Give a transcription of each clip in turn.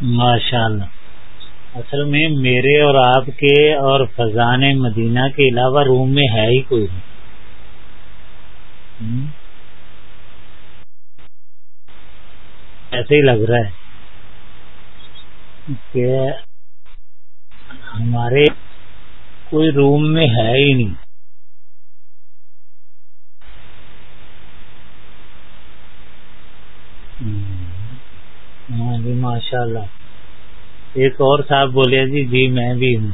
ماشاء اللہ اصل میں میرے اور آپ کے اور فضان مدینہ کے علاوہ روم میں ہے ہی کوئی نہیں۔ ایسے ہی لگ رہا ہے کہ ہمارے کوئی روم میں ہے ہی نہیں۔ ہاں جی ماشاء اللہ ایک اور صاحب بولے جی جی میں بھی ہوں۔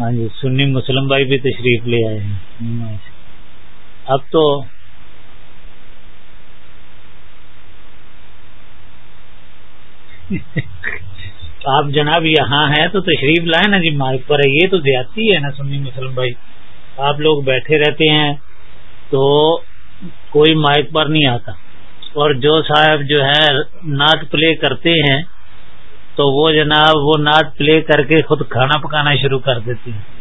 ہاں جی سنی مسلم بھائی بھی تشریف لے آئے ہیں۔ اب تو آپ جناب یہاں ہیں تو تشریف لائیں نا جی مائک پر یہ تو زیادتی ہے نا سنی مسلم بھائی۔ آپ لوگ بیٹھے رہتے ہیں تو کوئی مائک پر نہیں آتا۔ اور جو صاحب جو ہے نعت پلے کرتے ہیں، تو وہ جناب وہ نعت پلے کر کے خود کھانا پکانا شروع کر دیتے ہیں۔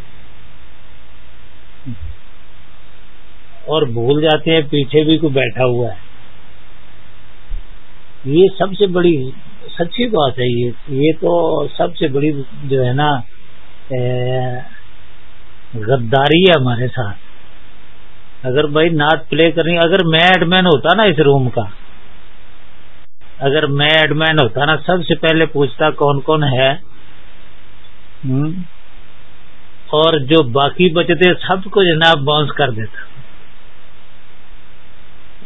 اور بھول جاتے ہیں، پیچھے بھی کوئی بیٹھا ہوا ہے۔ یہ سب سے بڑی سچی بات ہے یہ۔ یہ تو سب سے بڑی جو ہے نا غداری ہے ہمارے ساتھ۔ اگر بھائی نعت پلے کرنی، اگر میں ایڈمین ہوتا نا اس روم کا، اگر میں ایڈمین ہوتا نا، سب سے پہلے پوچھتا کون کون ہے۔ اور جو باقی بچتے سب کو جناب باؤنس کر دیتا۔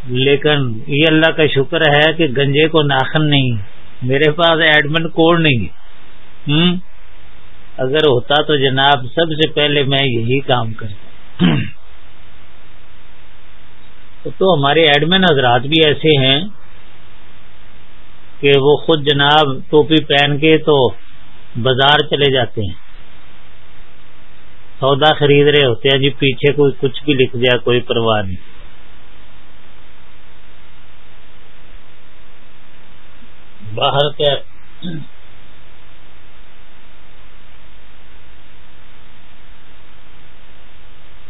لیکن یہ اللہ کا شکر ہے کہ گنجے کو ناخن نہیں، میرے پاس ایڈمن کوڈ نہیں اگر ہوتا تو جناب سب سے پہلے میں یہی کام کرتا۔ تو ہمارے ایڈمن حضرات بھی ایسے ہیں کہ وہ خود جناب ٹوپی پہن کے تو بازار چلے جاتے ہیں۔ سودا خرید رہے ہوتے ہیں جی پیچھے کوئی کچھ بھی لکھ جائے کوئی پرواہ نہیں۔ باہر کے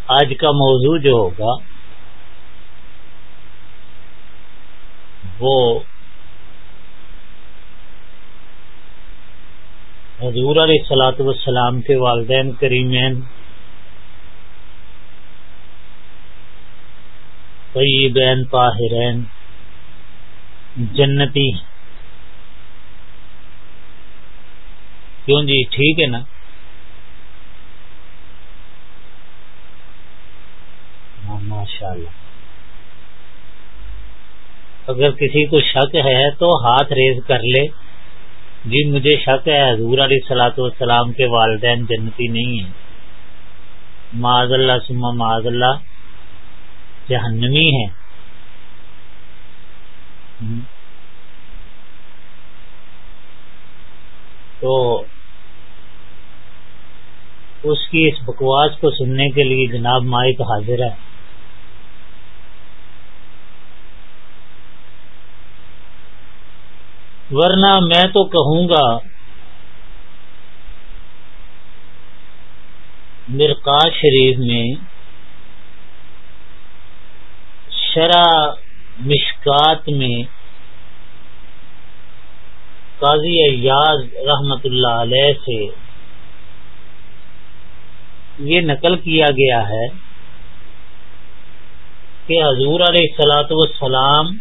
آج کا موضوع جو ہوگا وہ حضور علیہ سلاۃ والسلام کے والدین کریمین، طیبین، طاہرین، جنتی۔ کیوں جی؟ ٹھیک ہے نا ہاں، ماشاء اللہ اگر کسی کو شک ہے تو ہاتھ ریز کر لے۔ جی مجھے شک ہے، حضور علیہ سلاۃ والسلام کے والدین جنتی نہیں ہیں۔ معذ اللہ سما معذ اللہ، جہنمی ہے تو اس کی اس بکواس کو سننے کے لیے جناب مائک حاضر ہے۔ ورنہ میں تو کہوں گا مرقا شریف میں شرح مشکات میں قاضی ایاز رحمت اللہ علیہ سے یہ نقل کیا گیا ہے کہ حضور علیہ السلاۃ والسلام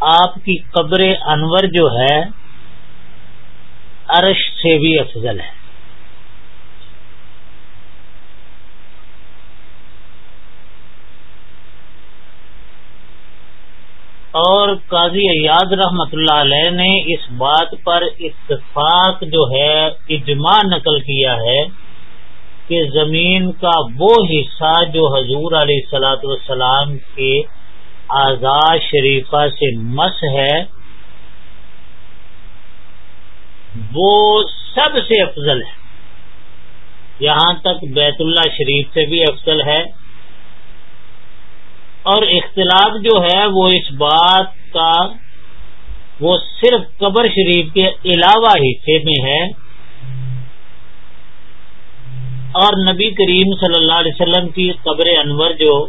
آپ کی قبر انور جو ہے، عرش سے بھی افضل ہے۔ اور قاضی ایاد رحمت اللہ علیہ نے اس بات پر اتفاق جو ہے، اجماع نقل کیا ہے کہ زمین کا وہ حصہ جو حضور علیہ السلاۃ والسلام کے آزاد شریفہ سے مس ہے، وہ سب سے افضل ہے۔ یہاں تک بیت اللہ شریف سے بھی افضل ہے۔ اور اختلاف جو ہے، وہ اس بات کا، وہ صرف قبر شریف کے علاوہ حصے میں ہے۔ اور نبی کریم صلی اللہ علیہ وسلم کی قبر انور جو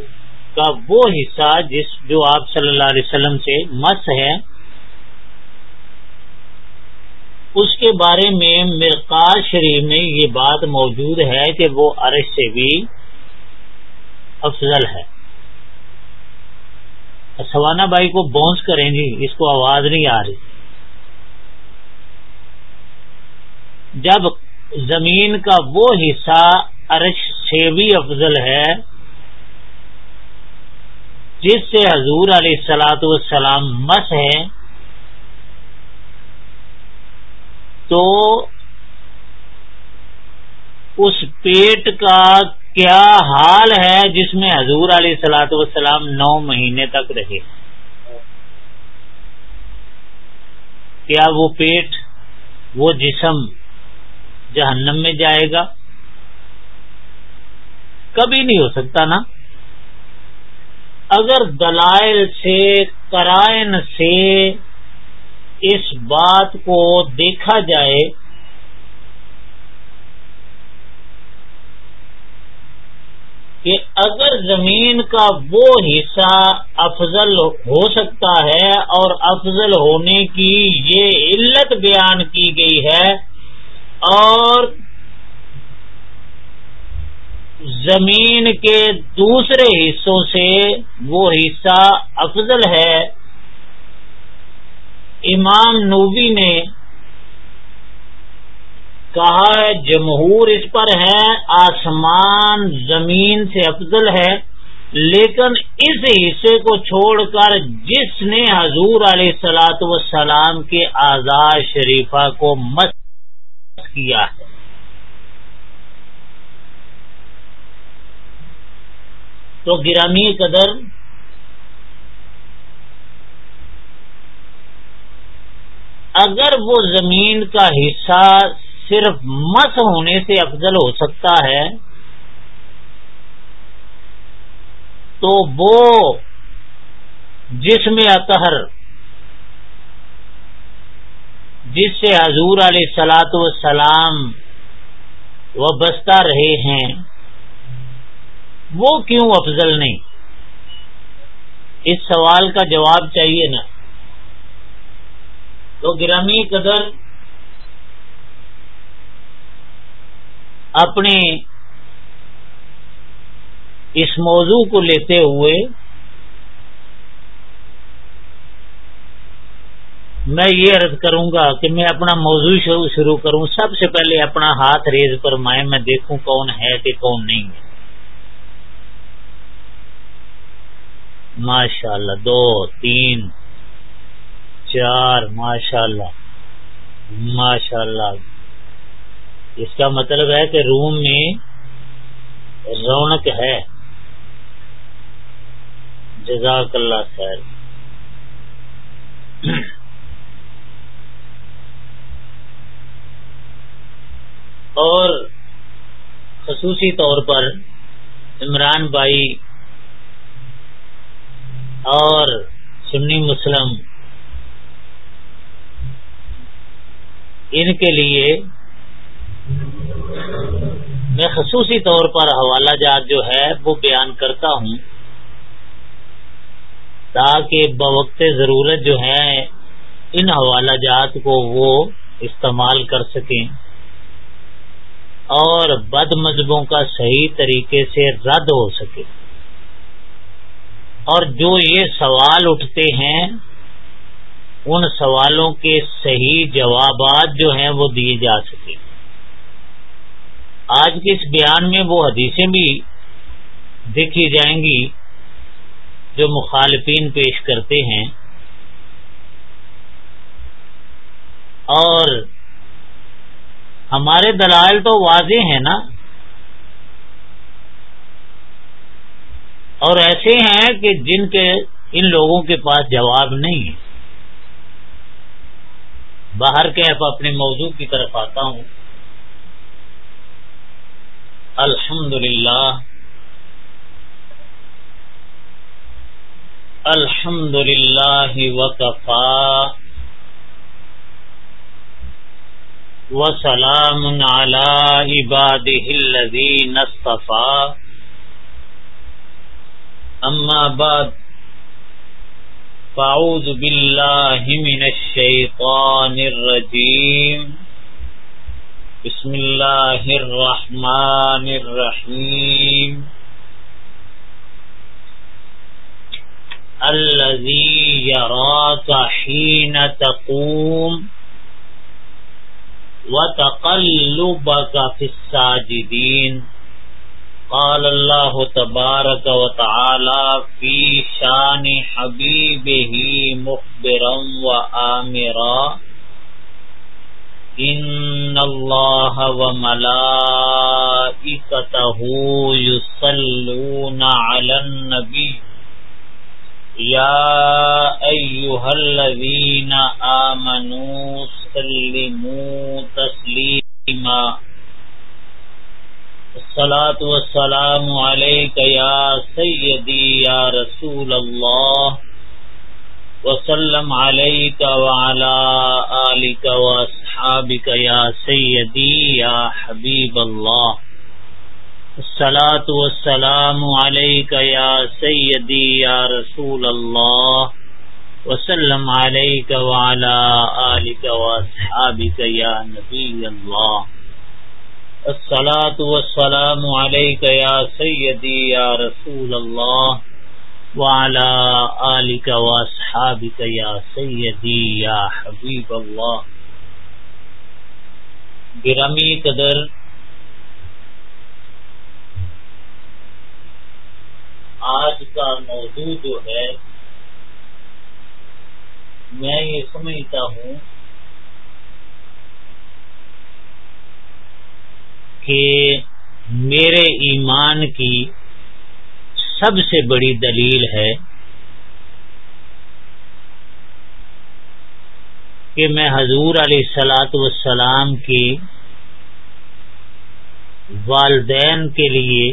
کا وہ حصہ جس جو آپ صلی اللہ علیہ وسلم سے مس ہے اس کے بارے میں مرکاز شریف میں یہ بات موجود ہے کہ وہ عرش سے بھی افضل ہے۔ سوانا بھائی کو بونس کریں گی اس کو آواز نہیں آ رہی۔ جب زمین کا وہ حصہ عرش سے بھی افضل ہے جس سے حضور علیہ السلاۃ والسلام مس ہے تو اس پیٹ کا کیا حال ہے جس میں حضور علیہ سلاۃ والسلام نو مہینے تک رہے؟ کیا وہ پیٹ، وہ جسم جہنم میں جائے گا؟ کبھی نہیں ہو سکتا نا۔ اگر دلائل سے، کرائن سے اس بات کو دیکھا جائے، کہ اگر زمین کا وہ حصہ افضل ہو سکتا ہے اور افضل ہونے کی یہ علت بیان کی گئی ہے اور زمین کے دوسرے حصوں سے وہ حصہ افضل ہے۔ امام نوبی نے کہا ہے، جمہور اس پر ہے آسمان زمین سے افضل ہے، لیکن اس حصے کو چھوڑ کر جس نے حضور علیہ سلاۃ وسلام کے آزاد شریفہ کو مس کیا۔ ہے تو گرامی قدر اگر وہ زمین کا حصہ صرف مس ہونے سے افضل ہو سکتا ہے، تو وہ جس میں اطہر، جس سے حضور علیہ سلاۃ وسلام وابستہ رہے ہیں۔ وہ کیوں افضل نہیں؟ اس سوال کا جواب چاہیے نا۔ تو گرامی قدر اپنے اس موضوع کو لیتے ہوئے میں یہ عرض کروں گا کہ میں اپنا موضوع شروع کروں۔ سب سے پہلے اپنا ہاتھ ریز پر مائیں، میں دیکھوں کون ہے کہ کون نہیں ہے۔ ماشاء اللہ دو، تین، چار ماشاء اللہ ماشاء اللہ اس کا مطلب ہے کہ روم میں رونق ہے۔ جزاک اللہ خیر۔ اور خصوصی طور پر عمران بھائی اور سنی مسلم، ان کے لیے میں خصوصی طور پر حوالہ جات جو ہے وہ بیان کرتا ہوں، تاکہ بوقت ضرورت جو ہے ان حوالہ جات کو وہ استعمال کر سکیں اور بد مذہبوں کا صحیح طریقے سے رد ہو سکے۔ اور جو یہ سوال اٹھتے ہیں، ان سوالوں کے صحیح جوابات جو ہیں وہ دیے جا سکے۔ آج کے اس بیان میں وہ حدیثیں بھی دیکھی جائیں گی جو مخالفین پیش کرتے ہیں۔ اور ہمارے دلائل تو واضح ہیں نا۔ اور ایسے ہیں کہ جن کے ان لوگوں کے پاس جواب نہیں ہے۔ باہر کے اپنے موضوع کی طرف آتا ہوں۔ الحمد للہ الحمد للہ وقفا وسلام على عباده الذين اصطفى أما بعد، فأعوذ بالله من الشيطان الرجيم. بسم الله الرحمن الرحيم. الذي يراك حين تقوم وتقلبك في الساجدين. قال الله تبارك وتعالى في شان حبيبه مخبرا وآمرا إن الله وملائكته يصلون على النبي يا أيها الذين آمنوا سلموا تسليما الصلاة والسلام عليك يا سيدي يا رسول الله. وسلم عليك وعلى آلك وأصحابك يا سيدي يا حبيب الله. الصلاة والسلام عليك يا سيدي يا رسول الله. وسلم عليك وعلى آلك وأصحابك يا نبي الله. الصلاة والسلام عليك يا سيدي يا رسول الله وعلى آلك وأصحابك يا سيدي يا حبيب الله. گرامی قدر آج کا موضوع جو ہے، میں یہ سمجھتا ہوں کہ میرے ایمان کی سب سے بڑی دلیل ہے کہ میں حضور علیہ السلاۃ والسلام کی والدین کے لیے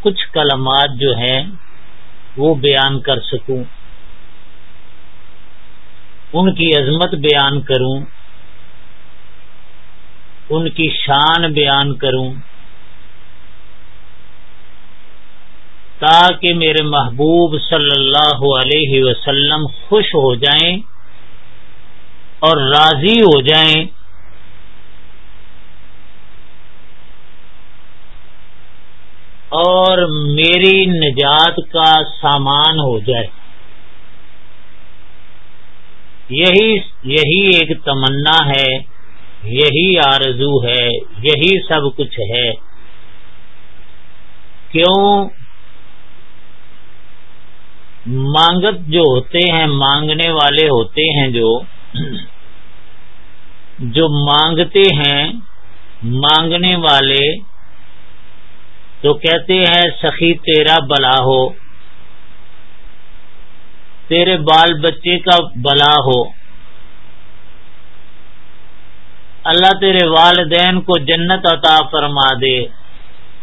کچھ کلمات جو ہیں وہ بیان کر سکوں، ان کی عظمت بیان کروں ان کی شان بیان کروں تاکہ میرے محبوب صلی اللہ علیہ وسلم خوش ہو جائیں اور راضی ہو جائیں۔ اور میری نجات کا سامان ہو جائے۔ یہی یہی ایک تمنا ہے۔ یہی آرزو ہے، یہی سب کچھ ہے۔ کیوں؟ مانگت جو ہوتے ہیں، مانگنے والے ہوتے ہیں جو جو مانگتے ہیں، مانگنے والے تو کہتے ہیں، سخی تیرا بلا ہو، تیرے بال بچے کا بلا ہو۔ اللہ تیرے والدین کو جنت عطا فرما دے۔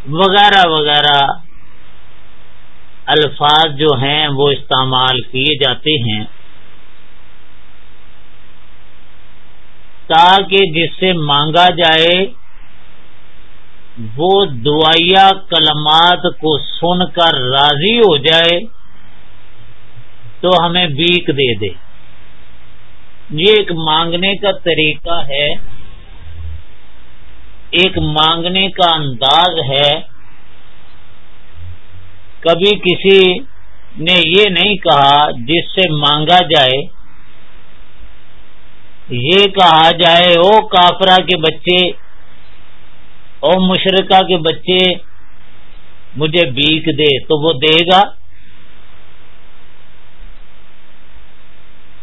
وغیرہ وغیرہ۔ الفاظ جو ہیں وہ استعمال کیے جاتے ہیں۔ تاکہ جس سے مانگا جائے، وہ دعائیا کلمات کو سن کر راضی ہو جائے، تو ہمیں بیک دے دے۔ یہ ایک مانگنے کا طریقہ ہے۔ ایک مانگنے کا انداز ہے، کبھی کسی نے یہ نہیں کہا جس سے مانگا جائے۔ یہ کہا جائے، او کافرا کے بچے، او مشرقہ کے بچے، مجھے بیک دے، تو وہ دے گا۔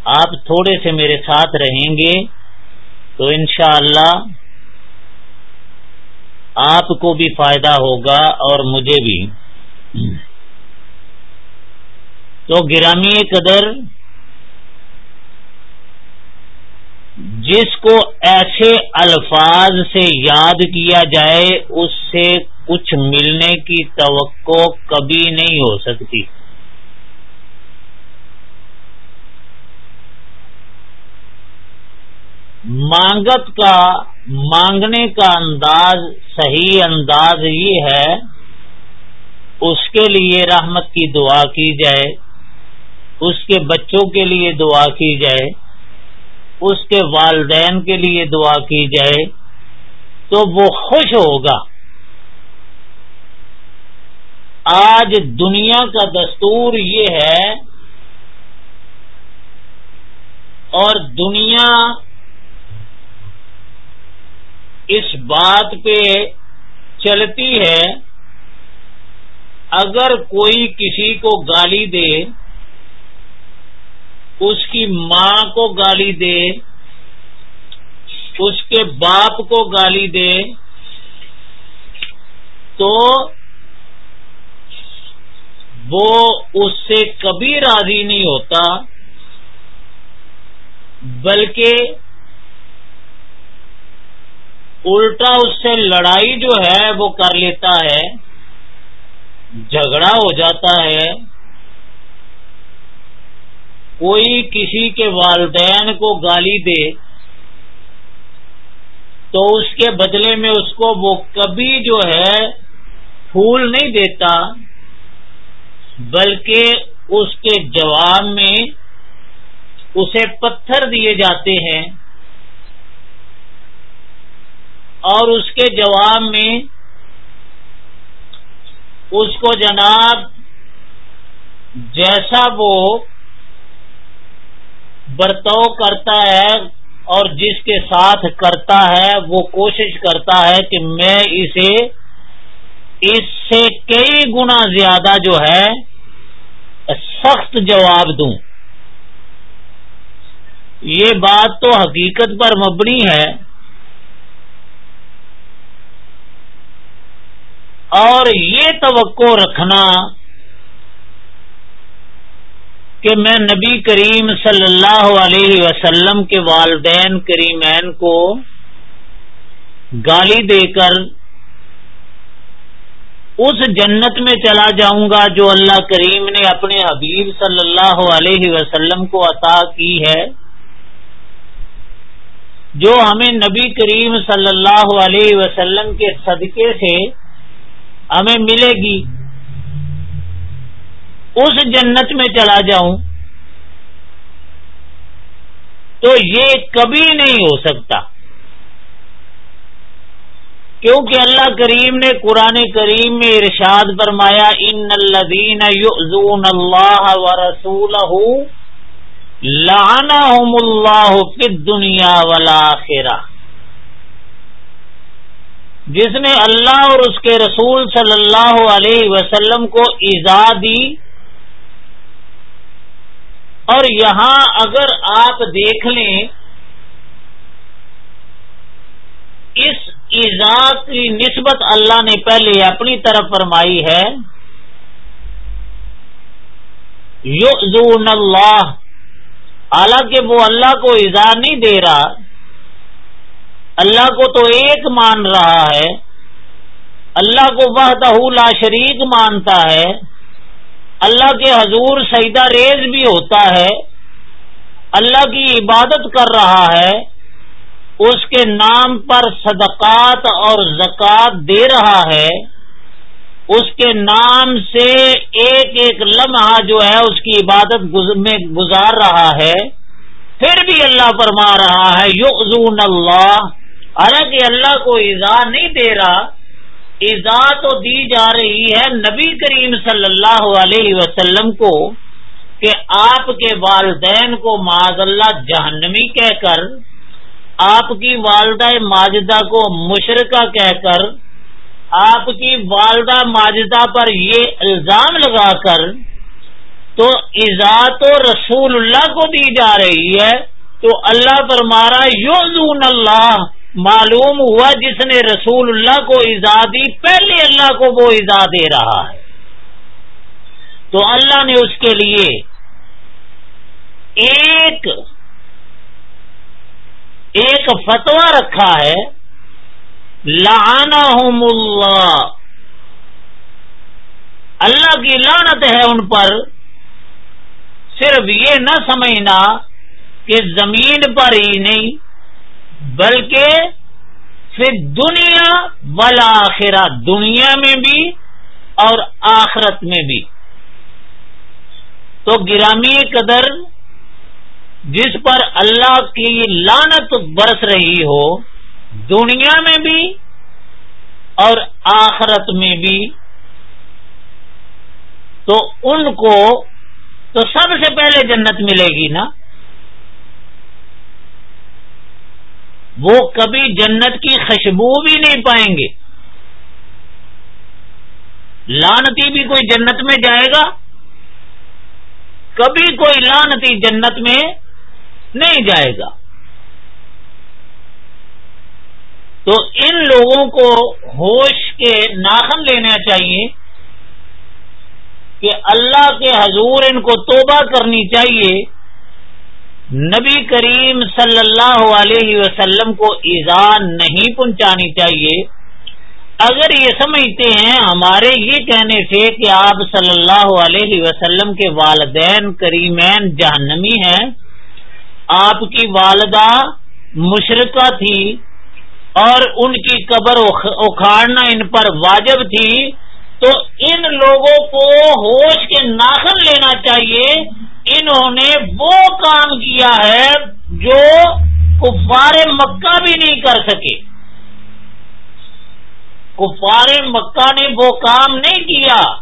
آپ تھوڑے سے میرے ساتھ رہیں گے تو انشاءاللہ اللہ آپ کو بھی فائدہ ہوگا اور مجھے بھی۔ تو گرامی قدر جس کو ایسے الفاظ سے یاد کیا جائے، اس سے کچھ ملنے کی توقع کبھی نہیں ہو سکتی۔ مانگت کا، مانگنے کا انداز، صحیح انداز یہ ہے، اس کے لیے رحمت کی دعا کی جائے، اس کے بچوں کے لیے دعا کی جائے، اس کے والدین کے لیے دعا کی جائے، تو وہ خوش ہوگا۔ آج دنیا کا دستور یہ ہے اور دنیا اس بات پہ چلتی ہے، اگر کوئی کسی کو گالی دے، اس کی ماں کو گالی دے، اس کے باپ کو گالی دے، تو وہ اس سے کبھی راضی نہیں ہوتا، بلکہ الٹا اس سے لڑائی جو ہے وہ کر لیتا ہے، جھگڑا ہو جاتا ہے۔ کوئی کسی کے والدین کو گالی دے تو اس کے بدلے میں اس کو وہ کبھی جو ہے پھول نہیں دیتا، بلکہ اس کے جواب میں اسے پتھر دیے جاتے ہیں۔ اور اس کے جواب میں اس کو جناب جیسا وہ برتاؤ کرتا ہے اور جس کے ساتھ کرتا ہے، وہ کوشش کرتا ہے کہ میں اسے، اس سے کئی گنا زیادہ جو ہے، سخت جواب دوں۔ یہ بات تو حقیقت پر مبنی ہے۔ اور یہ توقع رکھنا کہ میں نبی کریم صلی اللہ علیہ وسلم کے والدین کریمین کو گالی دے کر اس جنت میں چلا جاؤں گا جو اللہ کریم نے اپنے حبیب صلی اللہ علیہ وسلم کو عطا کی ہے، جو ہمیں نبی کریم صلی اللہ علیہ وسلم کے صدقے سے ہمیں ملے گی۔ اس جنت میں چلا جاؤں۔ تو یہ کبھی نہیں ہو سکتا۔ کیونکہ اللہ کریم نے قرآن کریم میں ارشاد فرمایا، ان الدین یؤذون اللہ و رسول لانا اللہ فی دنیا والا جس نے اللہ اور اس کے رسول صلی اللہ علیہ وسلم کو ایزا دی اور یہاں اگر آپ دیکھ لیں، اس ایزا کی نسبت اللہ نے پہلے اپنی طرف فرمائی ہے۔ یؤذون اللہ، حالانکہ وہ اللہ کو ایزا نہیں دے رہا۔ اللہ کو تو ایک مان رہا ہے، اللہ کو وحدہ لا شریک مانتا ہے، اللہ کے حضور سیدہ ریز بھی ہوتا ہے، اللہ کی عبادت کر رہا ہے، اس کے نام پر صدقات اور زکوٰۃ دے رہا ہے، اس کے نام سے ایک ایک لمحہ جو ہے اس کی عبادت میں گزار رہا ہے، پھر بھی اللہ فرما رہا ہے، یؤذون اللہ حالانکہ اللہ کو ایزا نہیں دے رہا ایزا تو دی جا رہی ہے نبی کریم صلی اللہ علیہ وسلم کو کہ آپ کے والدین کو معذ اللہ جہنمی کہہ کر، آپ کی والدہ ماجدہ کو مشرقہ کہہ کر، آپ کی والدہ ماجدہ پر یہ الزام لگا کر، تو ایزا تو رسول اللہ کو دی جا رہی ہے، تو اللہ پر مارا یو اللہ معلوم ہوا جس نے رسول اللہ کو ایزا دی، پہلے اللہ کو وہ ایزا دے رہا ہے۔ تو اللہ نے اس کے لیے ایک ایک فتوا رکھا ہے۔ لانا اللہ۔ اللہ کی لانت ہے ان پر۔ صرف یہ نہ سمجھنا کہ زمین پر ہی نہیں بلکہ پھر دنیا والا آخرا دنیا میں بھی اور آخرت میں بھی۔ تو گرامی قدر جس پر اللہ کی لانت برس رہی ہو، دنیا میں بھی اور آخرت میں بھی، تو ان کو تو سب سے پہلے جنت ملے گی نا؟ وہ کبھی جنت کی خوشبو بھی نہیں پائیں گے۔ لانتی بھی کوئی جنت میں جائے گا۔ کبھی کوئی لانتی جنت میں نہیں جائے گا۔ تو ان لوگوں کو ہوش کے ناخن لینا چاہیے کہ اللہ کے حضور ان کو توبہ کرنی چاہیے۔ نبی کریم صلی اللہ علیہ وسلم کو ایزان نہیں پہنچانی چاہیے۔ اگر یہ سمجھتے ہیں، ہمارے یہ کہنے سے کہ آپ صلی اللہ علیہ وسلم کے والدین کریمین جہنمی ہیں۔ آپ کی والدہ مشرقہ تھی اور ان کی قبر اکھاڑنا ان پر واجب تھی، تو ان لوگوں کو ہوش کے ناخن لینا چاہیے انہوں نے وہ کام کیا ہے جو کفار مکہ بھی نہیں کر سکے۔ کفار مکہ نے وہ کام نہیں کیا۔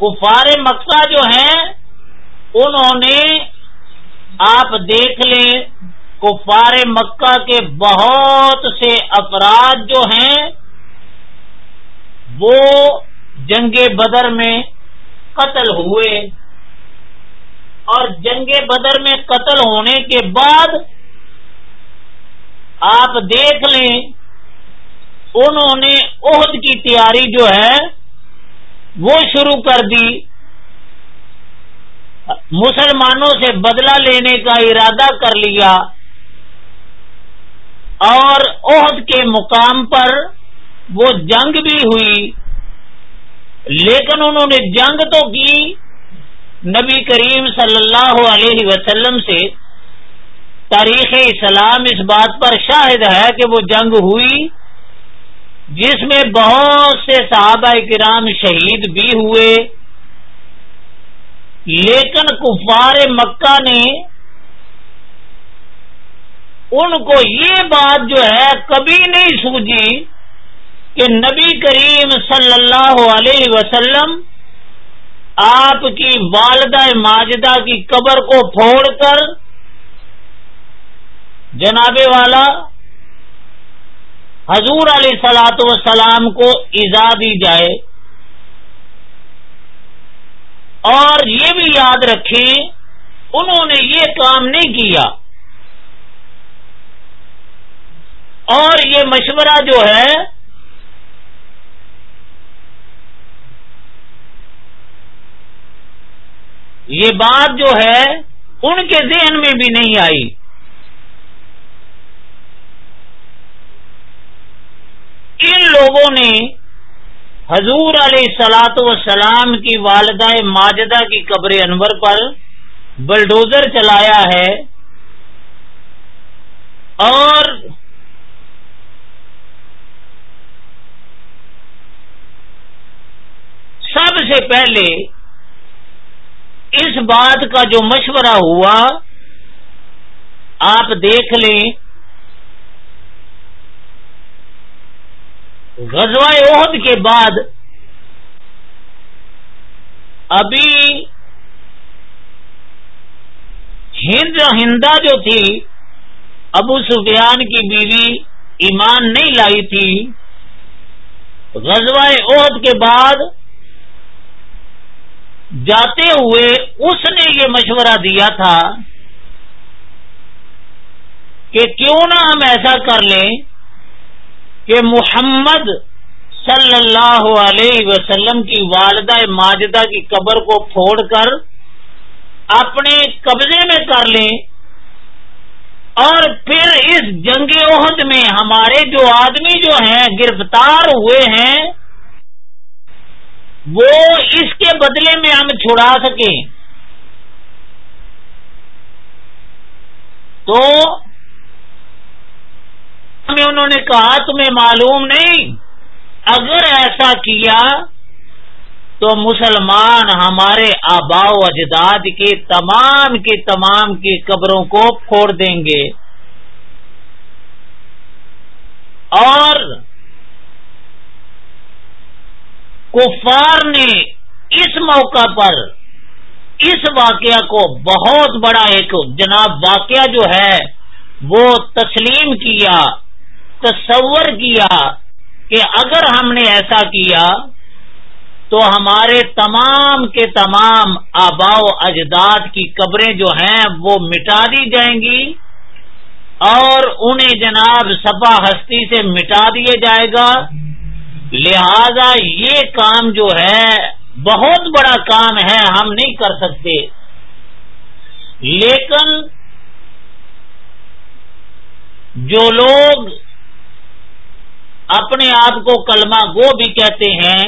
کفار مکہ جو ہیں، انہوں نے آپ دیکھ لیں، کفار مکہ کے بہت سے افراد جو ہیں، وہ جنگ بدر میں قتل ہوئے۔ اور جنگ بدر میں قتل ہونے کے بعد آپ دیکھ لیں، انہوں نے عہد کی تیاری جو ہے، وہ شروع کر دی۔ مسلمانوں سے بدلہ لینے کا ارادہ کر لیا۔ اور عہد کے مقام پر وہ جنگ بھی ہوئی۔ لیکن انہوں نے جنگ تو کی نبی کریم صلی اللہ علیہ وسلم سے۔ تاریخ اسلام اس بات پر شاہد ہے کہ وہ جنگ ہوئی جس میں بہت سے صحابہ کرام شہید بھی ہوئے۔ لیکن کفار مکہ نے ان کو یہ بات جو ہے کبھی نہیں سوجی کہ نبی کریم صلی اللہ علیہ وسلم آپ کی والدہ ماجدہ کی قبر کو پھوڑ کر جناب والا حضور علیہ سلاۃ وسلام کو ایزا دی جائے اور یہ بھی یاد رکھیں انہوں نے یہ کام نہیں کیا اور یہ مشورہ جو ہے یہ بات جو ہے ان کے ذہن میں بھی نہیں آئی۔ ان لوگوں نے حضور علیہ سلاط وسلام کی والدہ ماجدہ کی قبر انور پر بلڈوزر چلایا ہے اور سب سے پہلے اس بات کا جو مشورہ ہوا، آپ دیکھ لیں۔ غزوہ عہد کے بعد ابھی ہند، ہندا جو تھی، ابو سفیان کی بیوی ایمان نہیں لائی تھی۔ غزوہ عہد کے بعد جاتے ہوئے اس نے یہ مشورہ دیا تھا کہ کیوں نہ ہم ایسا کر لیں کہ محمد صلی اللہ علیہ وسلم کی والدہ ماجدہ کی قبر کو پھوڑ کر اپنے قبضے میں کر لیں اور پھر اس جنگ عہد میں ہمارے جو آدمی جو ہیں گرفتار ہوئے ہیں وہ اس کے بدلے میں ہم چھڑا سکیں۔ تو میں انہوں نے کہا، تمہیں معلوم نہیں، اگر ایسا کیا تو مسلمان ہمارے آبا و اجداد کے تمام کے تمام کی قبروں کو پھوڑ دیں گے۔ اور کفار نے اس موقع پر اس واقعہ کو بہت بڑا ایک جناب واقعہ جو ہے وہ تسلیم کیا، تصور کیا کہ اگر ہم نے ایسا کیا تو ہمارے تمام کے تمام آبا و اجداد کی قبریں جو ہیں وہ مٹا دی جائیں گی اور انہیں جناب سپا ہستی سے مٹا دیا جائے گا۔ لہذا یہ کام جو ہے، بہت بڑا کام ہے، ہم نہیں کر سکتے۔ لیکن جو لوگ اپنے آپ کو کلمہ گو بھی کہتے ہیں،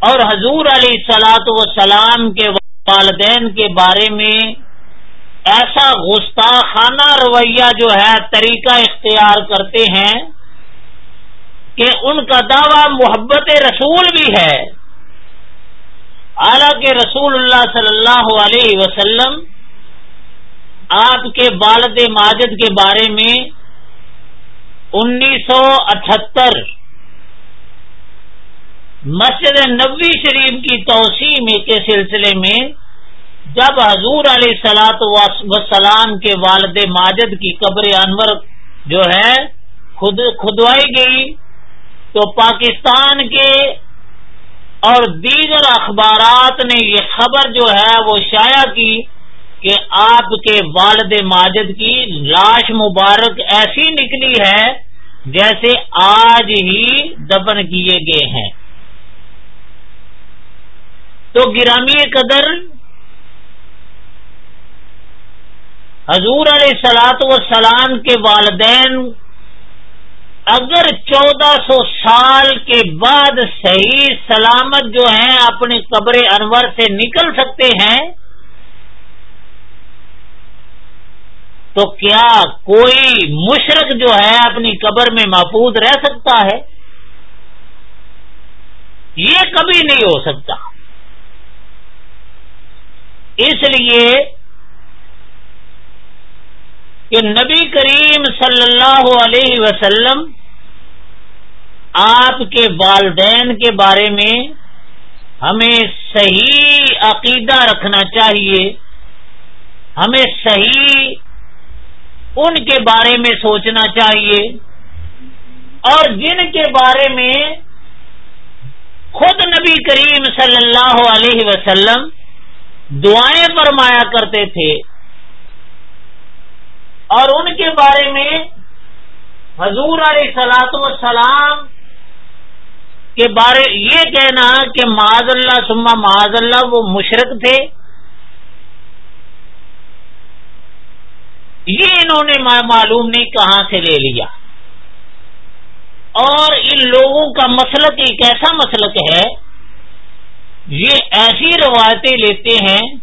اور حضور علیہ سلاط وسلام کے والدین کے بارے میں ایسا گستاخانہ رویہ جو ہے، طریقہ اختیار کرتے ہیں کہ ان کا دعوی محبت رسول بھی ہے۔ حالانکہ رسول اللہ صلی اللہ علیہ وسلم آپ کے والد ماجد کے بارے میں انیس سو اٹھہتر مسجد نبوی شریف کی توسیع کے سلسلے میں جب حضور علیہ سلاط وسلام کے والد ماجد کی قبر انور جو ہے، خود کھدوائی گئی۔ تو پاکستان کے اور دیگر اخبارات نے یہ خبر جو ہے وہ شائع کی کہ آپ کے والد ماجد کی لاش مبارک ایسی نکلی ہے جیسے آج ہی دفن کیے گئے ہیں۔ تو گرامی قدر حضور علیہ سلاط و سلام کے والدین اگر چودہ سو سال کے بعد صحیح سلامت جو ہیں اپنی قبر انور سے نکل سکتے ہیں، تو کیا کوئی مشرق جو ہے اپنی قبر میں محفوظ رہ سکتا ہے؟ یہ کبھی نہیں ہو سکتا۔ اس لیے کہ نبی کریم صلی اللہ علیہ وسلم آپ کے والدین کے بارے میں ہمیں صحیح عقیدہ رکھنا چاہیے، ہمیں صحیح ان کے بارے میں سوچنا چاہیے اور جن کے بارے میں خود نبی کریم صلی اللہ علیہ وسلم دعائیں فرمایا کرتے تھے۔ اور ان کے بارے میں حضور علیہ سلاط وسلام کے بارے یہ کہنا کہ معاذ اللہ سما معاذ اللہ، وہ مشرق تھے۔ یہ انہوں نے معلوم نہیں کہاں سے لے لیا۔ اور ان لوگوں کا مسلک ایک ایسا مسلک ہے، یہ ایسی روایتیں لیتے ہیں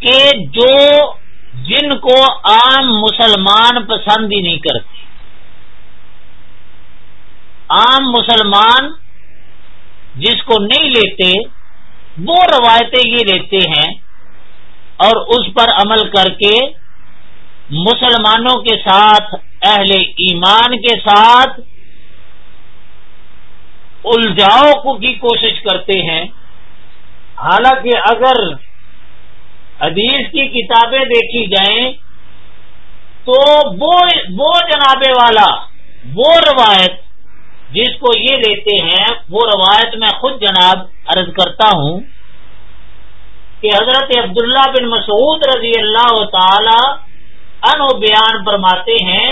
کہ جو جن کو عام مسلمان پسند ہی نہیں کرتے عام مسلمان جس کو نہیں لیتے، وہ روایتیں یہ لیتے ہیں اور اس پر عمل کر کے مسلمانوں کے ساتھ، اہل ایمان کے ساتھ الجھاؤ کی کوشش کرتے ہیں۔ حالانکہ اگر حدیث کی کتابیں دیکھی جائیں تو وہ جناب والا، وہ روایت جس کو یہ لیتے ہیں، وہ روایت میں خود جناب عرض کرتا ہوں کہ حضرت عبداللہ بن مسعود رضی اللہ تعالی ان بیان فرماتے ہیں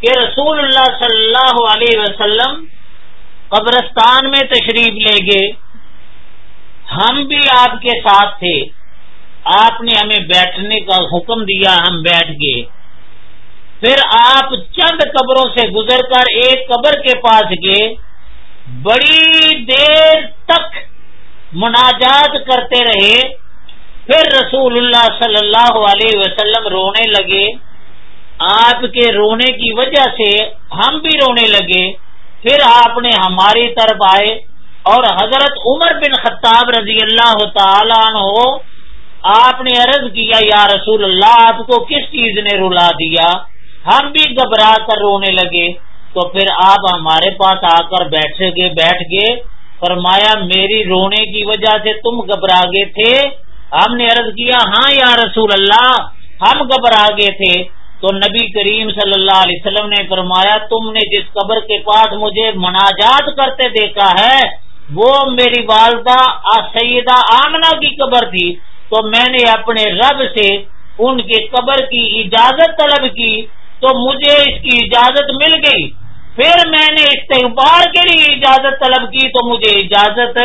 کہ رسول اللہ صلی اللہ علیہ وسلم قبرستان میں تشریف لے گئے۔ ہم بھی آپ کے ساتھ تھے۔ آپ نے ہمیں بیٹھنے کا حکم دیا، ہم بیٹھ گئے۔ پھر آپ چند قبروں سے گزر کر ایک قبر کے پاس گئے۔ بڑی دیر تک مناجات کرتے رہے۔ پھر رسول اللہ صلی اللہ علیہ وسلم رونے لگے۔ آپ کے رونے کی وجہ سے ہم بھی رونے لگے۔ پھر آپ نے ہماری طرف آئے۔ اور حضرت عمر بن خطاب رضی اللہ تعالیٰ عنہ، آپ نے عرض کیا، یا رسول اللہ، آپ کو کس چیز نے رلا دیا؟ ہم بھی گھبرا کر رونے لگے۔ تو پھر آپ ہمارے پاس آ کر بیٹھ گئے بیٹھ گئے۔ فرمایا، میری رونے کی وجہ سے تم گھبرا گئے تھے۔ ہم نے عرض کیا ہاں یا رسول اللہ، ہم گھبرا گئے تھے۔ تو نبی کریم صلی اللہ علیہ وسلم نے فرمایا، تم نے جس قبر کے پاس مجھے مناجات کرتے دیکھا ہے وہ میری والدہ سیدہ آمنہ کی قبر تھی، تو میں نے اپنے رب سے ان کے قبر کی اجازت طلب کی، تو مجھے اس کی اجازت مل گئی۔ پھر میں نے استغبار کے لیے اجازت طلب کی، تو مجھے اجازت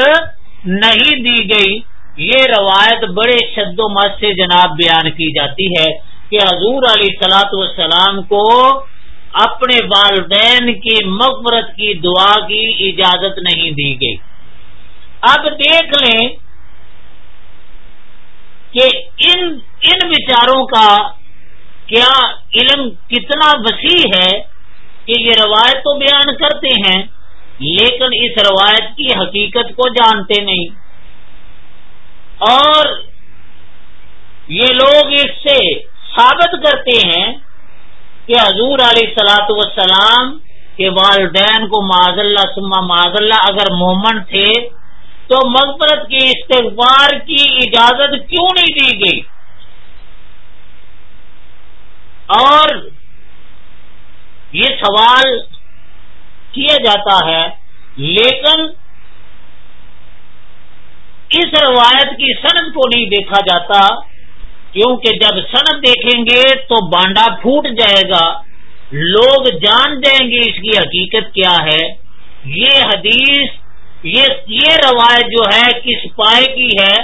نہیں دی گئی۔ یہ روایت بڑے شد و مت سے جناب بیان کی جاتی ہے کہ حضور علیہ سلاۃ والسلام کو اپنے والدین کی مغفرت کی دعا کی اجازت نہیں دی گئی۔ اب دیکھ لیں کہ ان ان وچاروں کا کیا علم کتنا وسیع ہے کہ یہ روایت تو بیان کرتے ہیں، لیکن اس روایت کی حقیقت کو جانتے نہیں۔ اور یہ لوگ اس سے ثابت کرتے ہیں کہ حضور علیہ سلاۃ وسلام کے والدین کو معذ اللہ سما معذ اللہ اگر مومن تھے تو مغفرت کی استغبار کی اجازت کیوں نہیں دی گئی؟ اور یہ سوال کیا جاتا ہے، لیکن اس روایت کی سند کو نہیں دیکھا جاتا کیونکہ جب سند دیکھیں گے تو بانڈا پھوٹ جائے گا، لوگ جان جائیں گے اس کی حقیقت کیا ہے۔ یہ حدیث، یہ یہ روایت جو ہے کس پائے کی ہے،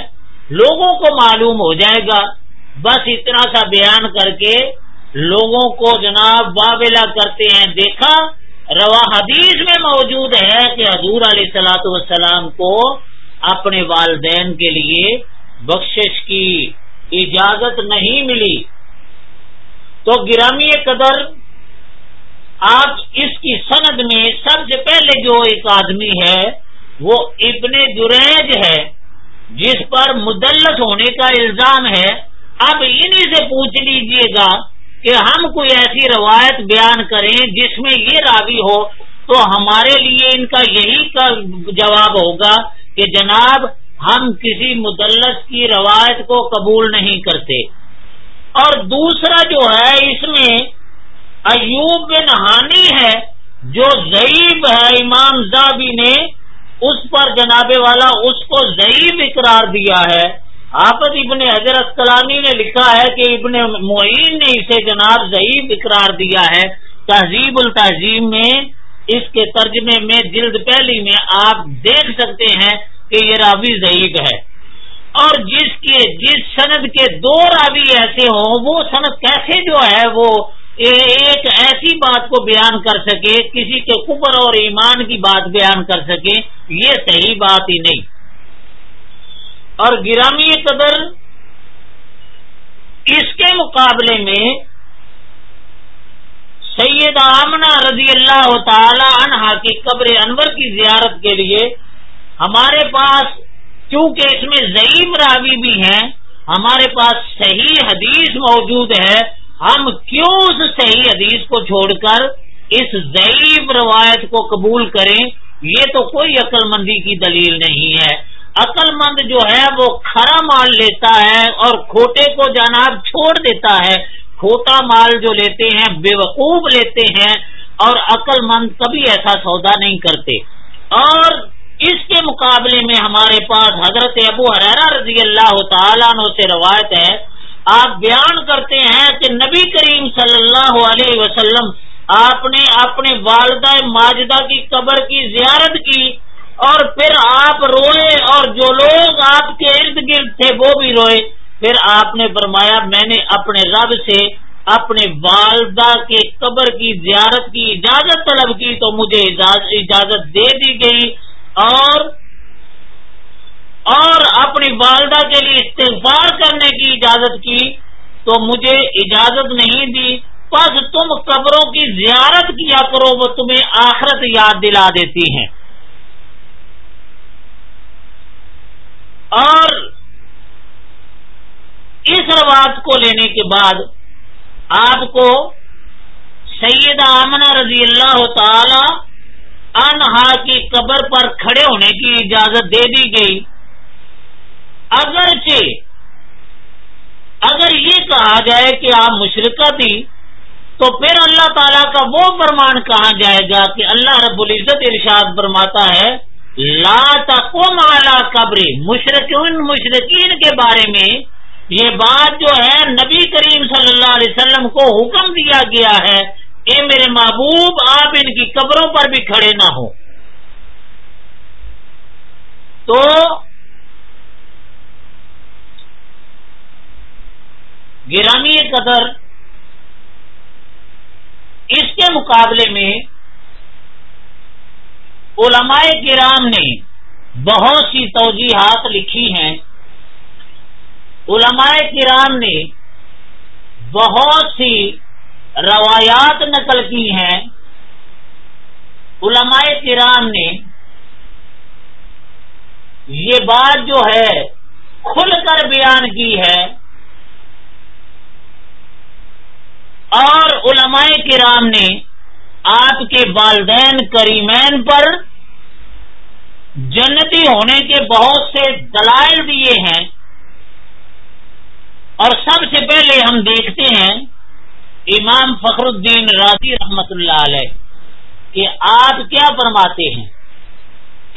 لوگوں کو معلوم ہو جائے گا۔ بس اتنا سا بیان کر کے لوگوں کو جناب واویلا کرتے ہیں۔ دیکھا، روا حدیث میں موجود ہے کہ حضور علیہ سلاۃ والسلام کو اپنے والدین کے لیے بخشش کی۔ اجازت نہیں ملی تو گرامی قدر آپ اس کی سند میں سب سے پہلے جو ایک آدمی ہے وہ ابن جریج ہے، جس پر مدلس ہونے کا الزام ہے۔ اب انہی سے پوچھ لیجیے گا کہ ہم کوئی ایسی روایت بیان کریں جس میں یہ راوی ہو، تو ہمارے لیے ان کا یہی جواب ہوگا کہ جناب ہم کسی مدلس کی روایت کو قبول نہیں کرتے۔ اور دوسرا جو ہے اس میں ایوب بن ہانی ہے، جو ضعیب ہے، امام زابی نے اس پر جناب والا اس کو ضعیب اقرار دیا ہے۔ آپد ابن حضرت کلانی نے لکھا ہے کہ ابن معین نے اسے جناب ضعیب اقرار دیا ہے۔ تہذیب التہذیب میں اس کے ترجمے میں جلد پہلی میں آپ دیکھ سکتے ہیں۔ کہ یہ راوی ضعیب ہے۔ اور جس کے جس سند کے دو راوی ایسے ہوں، وہ سند کیسے جو ہے، وہ ایک ایسی بات کو بیان کر سکے، کسی کے کبر اور ایمان کی بات بیان کر سکے، یہ صحیح بات ہی نہیں۔ اور گرامی قدر اس کے مقابلے میں سید آمنا رضی اللہ تعالی عنہا کی قبر انور کی زیارت کے لیے ہمارے پاس چونکہ اس میں ضعیب راوی بھی ہیں، ہمارے پاس صحیح حدیث موجود ہے، ہم کیوں اس صحیح حدیث کو چھوڑ کر اس ضعیب روایت کو قبول کریں؟ یہ تو کوئی عقل مندی کی دلیل نہیں ہے۔ عقل مند جو ہے، وہ کھرا مال لیتا ہے اور کھوٹے کو جناب چھوڑ دیتا ہے۔ کھوٹا مال جو لیتے ہیں بے وقوف لیتے ہیں اور عقل مند کبھی ایسا سودا نہیں کرتے۔ اور اس کے مقابلے میں ہمارے پاس حضرت ابو حرا رضی اللہ تعالیٰ عنہ سے روایت ہے، آپ بیان کرتے ہیں کہ نبی کریم صلی اللہ علیہ وسلم آپ نے اپنے والدہ ماجدہ کی قبر کی زیارت کی اور پھر آپ روئے اور جو لوگ آپ کے ارد گرد تھے وہ بھی روئے۔ پھر آپ نے فرمایا، میں نے اپنے رب سے اپنے والدہ کے قبر کی زیارت کی اجازت طلب کی تو مجھے اجازت دے دی گئی۔ اور اور اپنی والدہ کے لیے استغفار کرنے کی اجازت کی تو مجھے اجازت نہیں دی۔ بس تم قبروں کی زیارت کیا کرو، وہ تمہیں آخرت یاد دلا دیتی ہیں۔ اور اس رواج کو لینے کے بعد آپ کو سید آمنہ رضی اللہ تعالی انہا کی قبر پر کھڑے ہونے کی اجازت دے دی گئی۔ اگرچہ، اگر یہ کہا جائے کہ آپ مشرقہ تھی تو پھر اللہ تعالیٰ کا وہ فرمان کہا جائے گا کہ اللہ رب العزت ارشاد فرماتا ہے، لا تقوم اعلی قبری مشرقین مشرقین کے بارے میں یہ بات جو ہے، نبی کریم صلی اللہ علیہ وسلم کو حکم دیا گیا ہے۔ اے میرے محبوب، آپ ان کی قبروں پر بھی کھڑے نہ ہو تو گرامی قدر اس کے مقابلے میں علماء کرام نے بہت سی توجیحات لکھی ہیں۔ علماء کرام نے بہت سی روایات نقل کی ہیں، علماء کرام نے یہ بات جو ہے کھل کر بیان کی ہے۔ اور علماء کرام نے آپ کے والدین کریمین پر جنتی ہونے کے بہت سے دلائل دیے ہیں۔ اور سب سے پہلے ہم دیکھتے ہیں امام فخر الدین راضی رحمت اللہ علیہ کہ آپ کیا فرماتے ہیں؟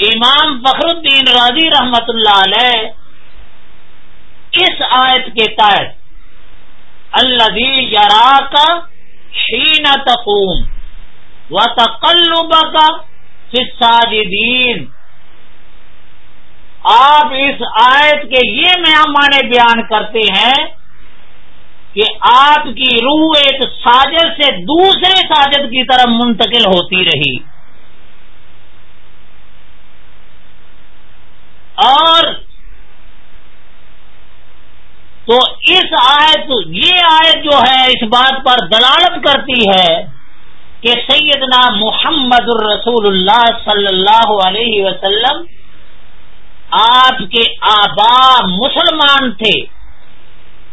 امام فخر الدین راضی رحمت اللہ علیہ اس آیت کے تحت اللہ یارا کا شین تقوم و تقلب کا ساجدین آپ اس آیت کے یہ معنی بیان کرتے ہیں کہ آپ کی روح ایک ساجد سے دوسرے ساجد کی طرف منتقل ہوتی رہی۔ اور تو اس آیت، یہ آیت جو ہے، اس بات پر دلالت کرتی ہے کہ سیدنا محمد الرسول اللہ صلی اللہ علیہ وسلم آپ کے آبا مسلمان تھے۔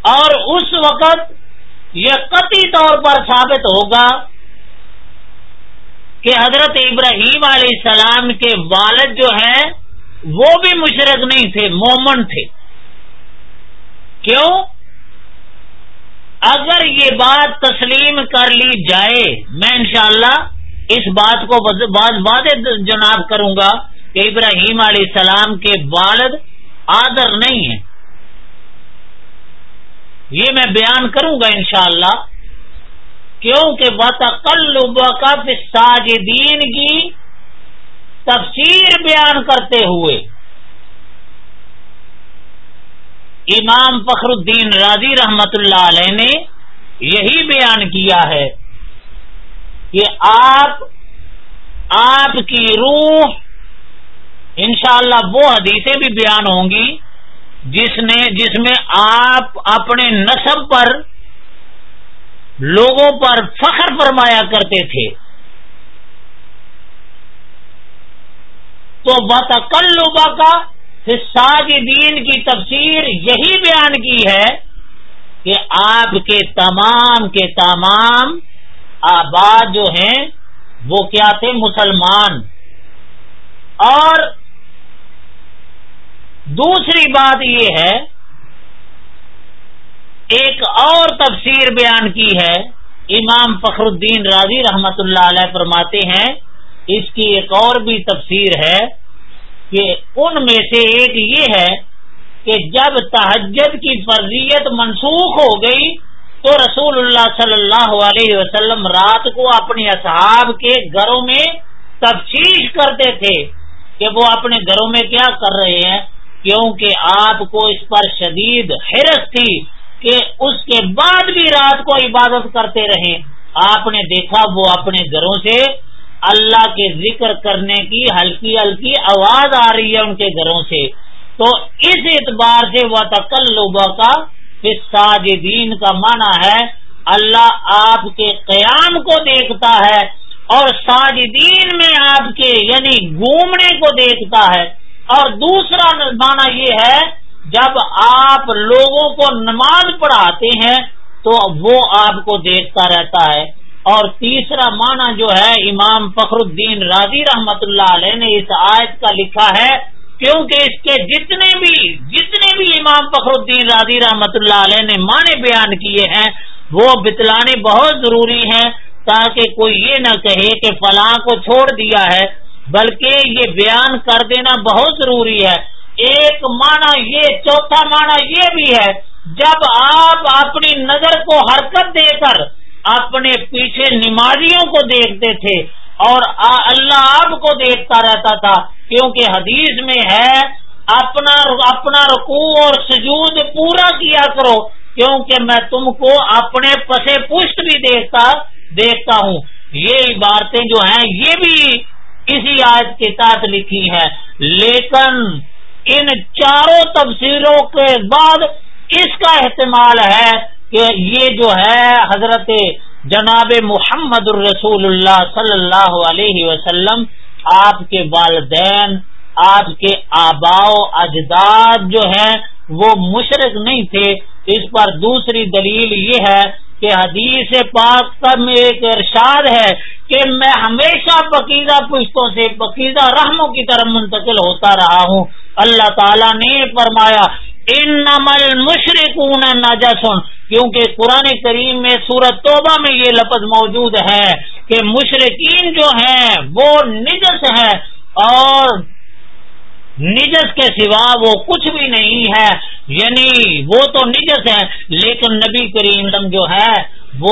اور اس وقت یہ قطعی طور پر ثابت ہوگا کہ حضرت ابراہیم علیہ السلام کے والد جو ہیں، وہ بھی مشرق نہیں تھے، مومن تھے۔ کیوں؟ اگر یہ بات تسلیم کر لی جائے، میں انشاءاللہ اس بات کو واضح جناب کروں گا کہ ابراہیم علیہ السلام کے والد آدر نہیں ہیں۔ یہ میں بیان کروں گا انشاءاللہ کیونکہ بتقلب کا ساجدین کی تفسیر بیان کرتے ہوئے امام فخر الدین راضی رحمت اللہ علیہ نے یہی بیان کیا ہے کہ آپ آپ کی روح، انشاءاللہ اللہ وہ حدیثیں بھی بیان ہوں گی جس نے جس میں آپ اپنے نصب پر لوگوں پر فخر فرمایا کرتے تھے، تو بتقلبہ کا ساج دین کی تفسیر یہی بیان کی ہے کہ آپ کے تمام کے تمام آباد جو ہیں، وہ کیا تھے؟ مسلمان۔ اور دوسری بات یہ ہے، ایک اور تفسیر بیان کی ہے، امام فخر الدین راضی رحمت اللہ علیہ فرماتے ہیں، اس کی ایک اور بھی تفسیر ہے کہ ان میں سے ایک یہ ہے کہ جب تحجد کی فرضیت منسوخ ہو گئی، تو رسول اللہ صلی اللہ علیہ وسلم رات کو اپنے اصحاب کے گھروں میں تفتیش کرتے تھے کہ وہ اپنے گھروں میں کیا کر رہے ہیں۔ کیونکہ آپ کو اس پر شدید حرس تھی کہ اس کے بعد بھی رات کو عبادت کرتے رہے آپ نے دیکھا وہ اپنے گھروں سے اللہ کے ذکر کرنے کی ہلکی ہلکی آواز آ رہی ہے ان کے گھروں سے۔ تو اس اعتبار سے وہ تقلبہ کا ساجدین کا معنی ہے، اللہ آپ کے قیام کو دیکھتا ہے اور ساجدین میں آپ کے یعنی گھومنے کو دیکھتا ہے۔ اور دوسرا مانا یہ ہے، جب آپ لوگوں کو نماز پڑھاتے ہیں، تو وہ آپ کو دیکھتا رہتا ہے۔ اور تیسرا معنی جو ہے، امام فخر الدین راضی رحمت اللہ علیہ نے اس آیت کا لکھا ہے، کیونکہ اس کے جتنے بھی جتنے بھی امام فخر الدین راضی رحمت اللہ علیہ نے معنی بیان کیے ہیں، وہ بتلانے بہت ضروری ہیں، تاکہ کوئی یہ نہ کہے کہ فلاں کو چھوڑ دیا ہے۔ بلکہ یہ بیان کر دینا بہت ضروری ہے۔ ایک معنی یہ، چوتھا معنی یہ بھی ہے، جب آپ اپنی نظر کو حرکت دے کر اپنے پیچھے نمازیوں کو دیکھتے تھے اور اللہ آپ کو دیکھتا رہتا تھا، کیونکہ حدیث میں ہے، اپنا اپنا رکوع اور سجود پورا کیا کرو، کیونکہ میں تم کو اپنے پسے پشت بھی دیکھتا دیکھتا ہوں۔ یہ عبارتیں جو ہیں، یہ بھی اسی آیت کے تحت لکھی ہیں لیکن ان چاروں تفسیروں کے بعد اس کا احتمال ہے کہ یہ جو ہے حضرت جناب محمد الرسول اللہ صلی اللہ علیہ وسلم، آپ کے والدین، آپ کے آبا اجداد جو ہیں، وہ مشرق نہیں تھے۔ اس پر دوسری دلیل یہ ہے کہ حدیث پاک کا میں ایک ارشاد ہے کہ میں ہمیشہ بقیدہ پشتوں سے بقیدہ رحموں کی طرف منتقل ہوتا رہا ہوں۔ اللہ تعالیٰ نے فرمایا ان نمل مشرق نجسن، کیونکہ قرآن کریم میں سورت توبہ میں یہ لفظ موجود ہے کہ مشرقین جو ہیں وہ نجس ہے اور نجس کے سوا وہ کچھ بھی نہیں ہے۔ یعنی وہ تو نجس ہے، لیکن نبی کریم جو ہے، وہ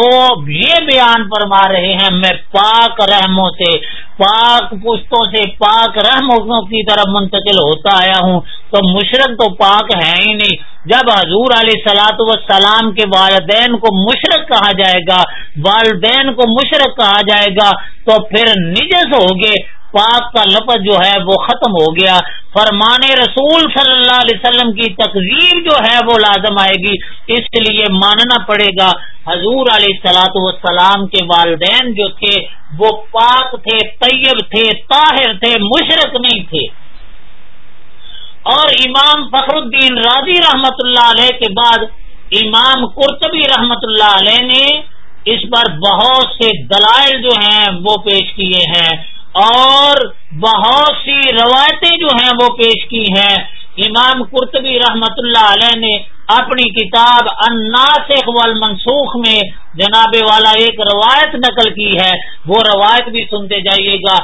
یہ بیان فرما رہے ہیں، میں پاک رحموں سے، پاک پشتوں سے، پاک رحموں کی طرف منتقل ہوتا آیا ہوں۔ تو مشرق تو پاک ہے ہی نہیں۔ جب حضور علیہ سلاۃ وسلام کے والدین کو مشرق کہا جائے گا، والدین کو مشرق کہا جائے گا، تو پھر نجس ہوگے پاک کا لفظ جو ہے وہ ختم ہو گیا۔ فرمان رسول صلی اللہ علیہ وسلم کی تقزیر جو ہے وہ لازم آئے گی۔ اس لیے ماننا پڑے گا۔ حضور علیہ سلاۃ والسلام کے والدین جو تھے، وہ پاک تھے، طیب تھے، طاہر تھے، مشرق نہیں تھے۔ اور امام فخر الدین راضی رحمت اللہ علیہ کے بعد امام قرطبی رحمت اللہ علیہ نے اس پر بہت سے دلائل جو ہیں وہ پیش کیے ہیں۔ اور بہت سی روایتیں جو ہیں وہ پیش کی ہیں۔ امام قرطبی رحمت اللہ علیہ نے اپنی کتاب الناسخ والمنسوخ میں جناب والا ایک روایت نقل کی ہے۔ وہ روایت بھی سنتے جائیے گا۔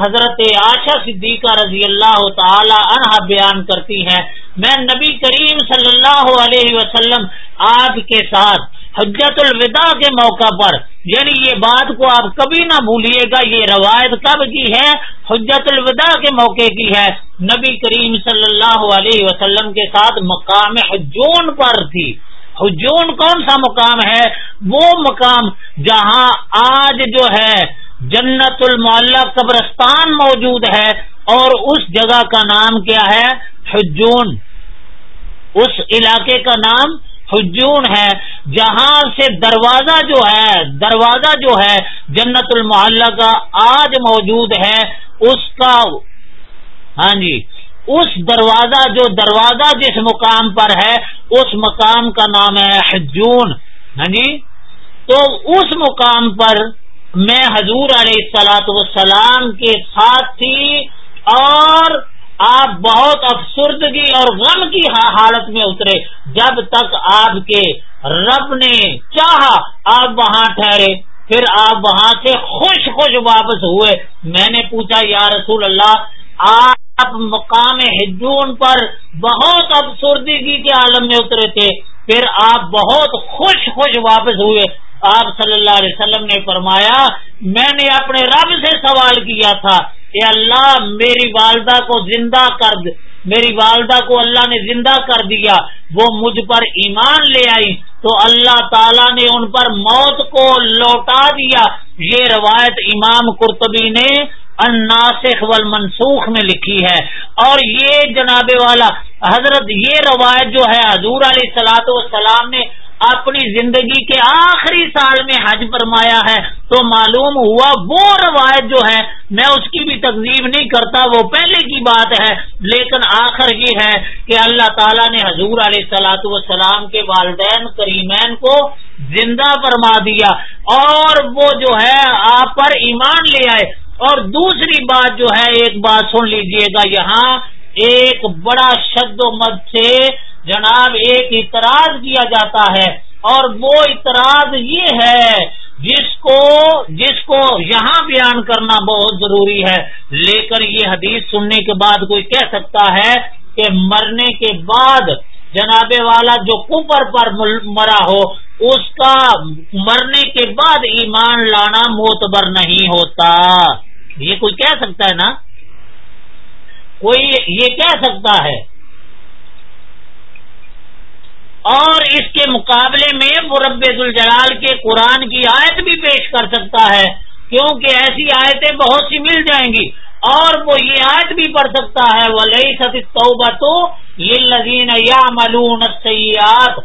حضرت آشا صدیقہ رضی اللہ تعالی عنہ بیان کرتی ہیں۔ میں نبی کریم صلی اللہ علیہ وسلم آپ کے ساتھ حجت الوداع کے موقع پر۔ یعنی یہ بات کو آپ کبھی نہ بھولیے گا، یہ روایت کب کی ہے، حجت الوداع کے موقع کی ہے۔ نبی کریم صلی اللہ علیہ وسلم کے ساتھ مقام حجون پر تھی۔ حجون کون سا مقام ہے؟ وہ مقام جہاں آج جو ہے جنت المعلہ قبرستان موجود ہے اور اس جگہ کا نام کیا ہے؟ حجون۔ اس علاقے کا نام حجون ہے، جہاں سے دروازہ جو ہے، دروازہ جو ہے، جنت المحلہ کا آج موجود ہے، اس کا ہاں جی اس دروازہ جو دروازہ جس مقام پر ہے، اس مقام کا نام ہے حجون ہاں جی تو اس مقام پر میں حضور علیہ السلاط وسلام کے ساتھ تھی اور آپ بہت افسردگی اور غم کی حالت میں اترے۔ جب تک آپ کے رب نے چاہا، آپ وہاں ٹھہرے۔ پھر آپ وہاں سے خوش خوش واپس ہوئے۔ میں نے پوچھا، یا رسول اللہ، آپ مقام ہجون پر بہت افسردگی کے عالم میں اترے تھے۔ پھر آپ بہت خوش خوش واپس ہوئے۔ آپ صلی اللہ علیہ وسلم نے فرمایا، میں نے اپنے رب سے سوال کیا تھا۔ کہ اللہ میری والدہ کو زندہ کر د میری والدہ کو اللہ نے زندہ کر دیا۔ وہ مجھ پر ایمان لے آئی۔ تو اللہ تعالیٰ نے ان پر موت کو لوٹا دیا۔ یہ روایت امام قرطبی نے الناسخ والمنسوخ میں لکھی ہے۔ اور یہ جناب والا حضرت یہ روایت جو ہے حضور علیہ سلاۃ والسلام نے اپنی زندگی کے آخری سال میں حج فرمایا ہے تو معلوم ہوا وہ روایت جو ہے، میں اس کی بھی تقزیب نہیں کرتا، وہ پہلے کی بات ہے۔ لیکن آخر یہ ہے کہ اللہ تعالیٰ نے حضور علیہ سلاۃ والسلام کے والدین کریمین کو زندہ فرما دیا۔ اور وہ جو ہے، آپ پر ایمان لے آئے۔ اور دوسری بات جو ہے، ایک بات سن لیجیے گا۔ یہاں ایک بڑا شد و مد سے جناب، ایک اعتراض کیا جاتا ہے اور وہ اعتراض یہ ہے، جس کو جس کو یہاں بیان کرنا بہت ضروری ہے۔ لیکن یہ حدیث سننے کے بعد کوئی کہہ سکتا ہے کہ مرنے کے بعد جناب والا جو کپر پر مرا ہو، اس کا مرنے کے بعد ایمان لانا موتبر نہیں ہوتا۔ یہ کوئی کہہ سکتا ہے نا؟ کوئی یہ کہہ سکتا ہے اور اس کے مقابلے میں مرب الجلال کے قرآن کی آیت بھی پیش کر سکتا ہے، کیونکہ ایسی آیتیں بہت سی مل جائیں گی۔ اور وہ یہ آیت بھی پڑھ سکتا ہے وہ لئی ستی توبہ تو یہ لذین یا ملون سیات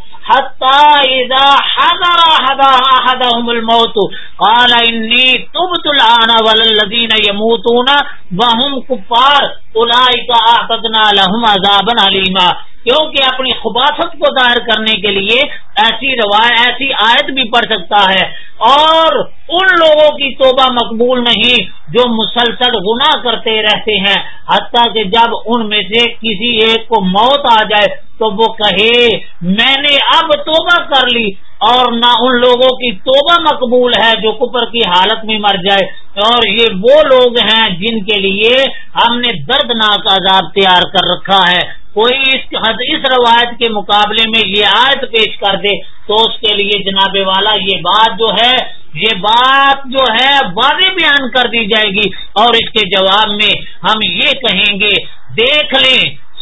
الموت قال انی تبت الان والذین یموتون وهم کفار اولئک اعتدنا لهم عذابا علیما کیونکہ اپنی خباست کو ظاہر کرنے کے لیے ایسی روایت، ایسی آیت بھی پڑھ سکتا ہے۔ اور ان لوگوں کی توبہ مقبول نہیں جو مسلسل گناہ کرتے رہتے ہیں۔ حتیٰ کہ جب ان میں سے کسی ایک کو موت آ جائے تو وہ کہے، میں نے اب توبہ کر لی اور نہ ان لوگوں کی توبہ مقبول ہے جو کپر کی حالت میں مر جائے۔ اور یہ وہ لوگ ہیں جن کے لیے ہم نے دردناک عذاب تیار کر رکھا ہے۔ کوئی اس اس روایت کے مقابلے میں یہ آیت پیش کر دے تو اس کے لیے جناب والا یہ بات جو ہے، یہ بات جو ہے واضح بیان کر دی جائے گی اور اس کے جواب میں ہم یہ کہیں گے، دیکھ لیں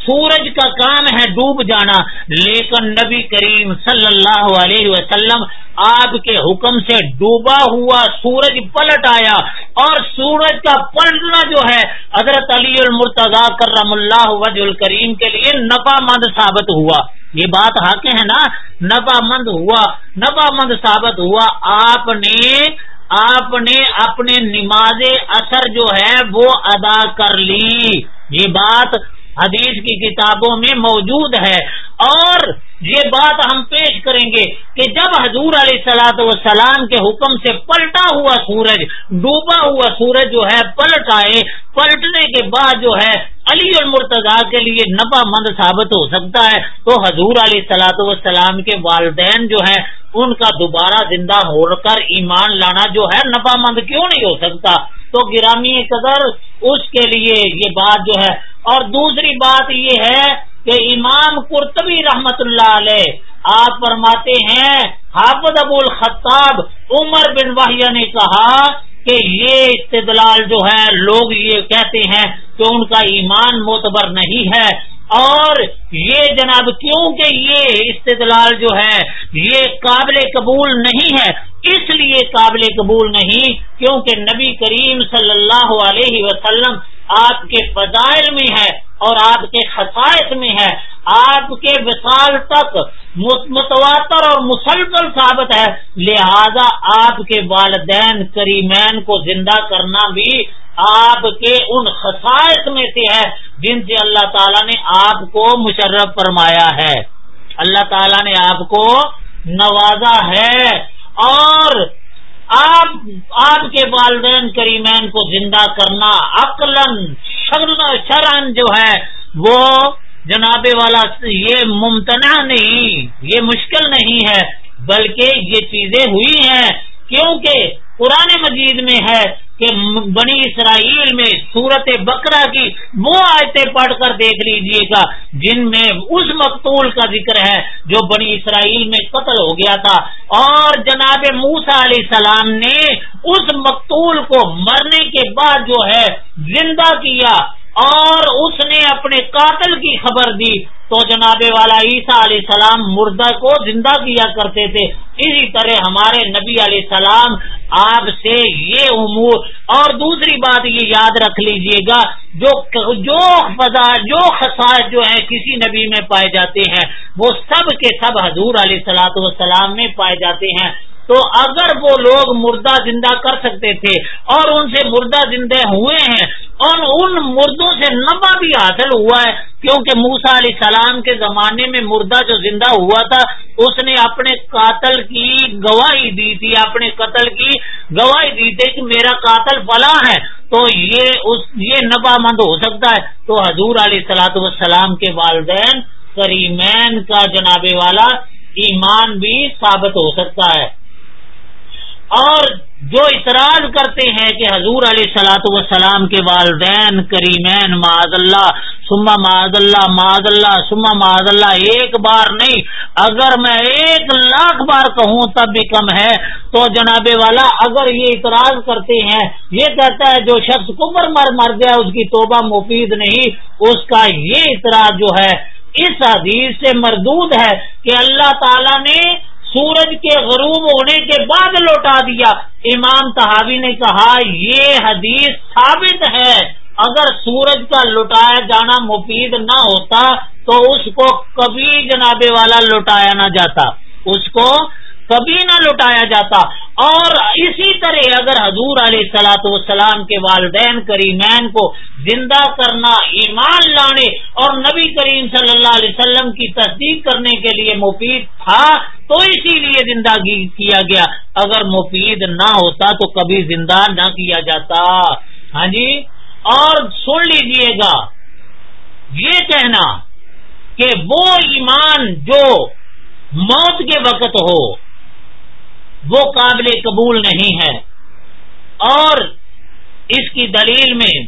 سورج کا کام ہے ڈوب جانا۔ لیکن نبی کریم صلی اللہ علیہ وسلم آپ کے حکم سے ڈوبا ہوا، سورج پلٹ آیا۔ اور سورج کا پلٹنا جو ہے، حضرت علی المرتضی کرم اللہ وج الکریم کے لیے نفا مند ثابت ہوا۔ یہ بات حق ہے نا نفا مند ہوا نفا مند ثابت ہوا۔ آپ نے آپ نے اپنے نماز اثر جو ہے وہ ادا کر لی۔ یہ بات حدیث کی کتابوں میں موجود ہے اور یہ بات ہم پیش کریں گے کہ جب حضور علیہ سلاۃ وسلام کے حکم سے پلٹا ہوا سورج، ڈوبا ہوا سورج جو ہے پلٹ آئے، پلٹنے کے بعد جو ہے علی المرتضی کے لیے نبا مند ثابت ہو سکتا ہے، تو حضور علیہ سلاۃ وسلام کے والدین جو ہیں، ان کا دوبارہ زندہ ہو کر ایمان لانا جو ہے نبا مند کیوں نہیں ہو سکتا؟ تو گرامی قدر اس کے لیے یہ بات جو ہے اور دوسری بات یہ ہے کہ امام قرطبی رحمت اللہ علیہ آپ فرماتے ہیں، حافظ ابو الخطاب عمر بن واہیا نے کہا کہ یہ استدلال جو ہے لوگ یہ کہتے ہیں کہ ان کا ایمان معتبر نہیں ہے۔ اور یہ جناب کیوں کہ یہ استدلال جو ہے یہ قابل قبول نہیں ہے، اس لیے قابل قبول نہیں، کیونکہ نبی کریم صلی اللہ علیہ وسلم آپ کے فضائل میں ہے اور آپ کے خصائص میں ہے۔ آپ کے وصال تک متواتر اور مسلسل ثابت ہے۔ لہذا آپ کے والدین کریمین کو زندہ کرنا بھی آپ کے ان خصائص میں سے ہے جن سے اللہ تعالیٰ نے آپ کو مشرف فرمایا ہے۔ اللہ تعالیٰ نے آپ کو نوازا ہے اور آپ آپ کے والدین کریمین کو زندہ کرنا عقل شرن جو ہے، وہ جناب والا، یہ ممتنع نہیں، یہ مشکل نہیں ہے، بلکہ یہ چیزیں ہوئی ہیں، کیونکہ پرانے مجید میں ہے کہ بنی اسرائیل میں صورت بکرا کی وہ آیتیں پڑھ کر دیکھ لیجیے گا، جن میں اس مقتول کا ذکر ہے جو بنی اسرائیل میں قتل ہو گیا تھا۔ اور جناب موسا علیہ السلام نے اس مقتول کو مرنے کے بعد جو ہے زندہ کیا اور اس نے اپنے اپنے قاتل کی خبر دی۔ تو جناب والا عیسیٰ علیہ السلام مردہ کو زندہ کیا کرتے تھے۔ اسی طرح ہمارے نبی علیہ السلام آپ سے یہ امور اور دوسری بات یہ یاد رکھ لیجیے گا، جو جو فضا، جو خصائص جو ہیں کسی نبی میں پائے جاتے ہیں، وہ سب کے سب حضور علیہ السلاۃ والسلام میں پائے جاتے ہیں۔ تو اگر وہ لوگ مردہ زندہ کر سکتے تھے اور ان سے مردہ زندہ ہوئے ہیں، اور ان مردوں سے نبا بھی حاصل ہوا ہے کیونکہ موسا علیہ السلام کے زمانے میں مردہ جو زندہ ہوا تھا، اس نے اپنے قاتل کی گواہی دی تھی، اپنے قتل کی گواہی دی تھی کہ میرا قاتل فلاں ہے۔ تو یہ اس، یہ نبا مند ہو سکتا ہے۔ تو حضور علیہ السلاۃ والسلام کے والدین کریمین کا جناب والا، ایمان بھی ثابت ہو سکتا ہے۔ اور جو اعتراض کرتے ہیں کہ حضور علیہ سلاۃ وسلام کے والدین، کریمین معذ اللہ سما معذ اللہ معذ اللہ سما معذ اللہ، ایک بار نہیں، اگر میں ایک لاکھ بار کہوں تب بھی کم ہے۔ تو جناب والا، اگر یہ اعتراض کرتے ہیں، یہ کہتا ہے جو شخص کمر مر مر گیا، اس کی توبہ مفید نہیں۔ اس کا یہ اعتراض جو ہے، اس حدیث سے مردود ہے کہ اللہ تعالی نے سورج کے غروب ہونے کے بعد لوٹا دیا۔ امام صحابی نے کہا، یہ حدیث ثابت ہے۔ اگر سورج کا لوٹایا جانا مفید نہ ہوتا، تو اس کو کبھی جنابے والا لوٹایا نہ جاتا۔ اس کو کبھی نہ لوٹایا جاتا۔ اور اسی طرح اگر حضور علیہ سلاۃ والسلام کے والدین کریمین کو زندہ کرنا، ایمان لانے اور نبی کریم صلی اللہ علیہ وسلم کی تصدیق کرنے کے لیے مفید تھا، تو اسی لیے زندہ کیا گیا۔ اگر مفید نہ ہوتا تو کبھی زندہ نہ کیا جاتا۔ ہاں جی؟ اور سن لیجیے گا، یہ کہنا کہ وہ ایمان جو موت کے وقت ہو وہ قابل قبول نہیں ہے۔ اور اس کی دلیل میں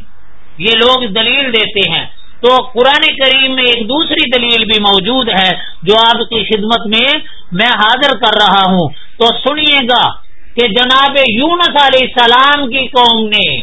یہ لوگ دلیل دیتے ہیں۔ تو قرآن کریم میں ایک دوسری دلیل بھی موجود ہے جو آپ کی خدمت میں میں حاضر کر رہا ہوں۔ تو سنیے گا کہ جناب یونس علیہ السلام کی قوم نے،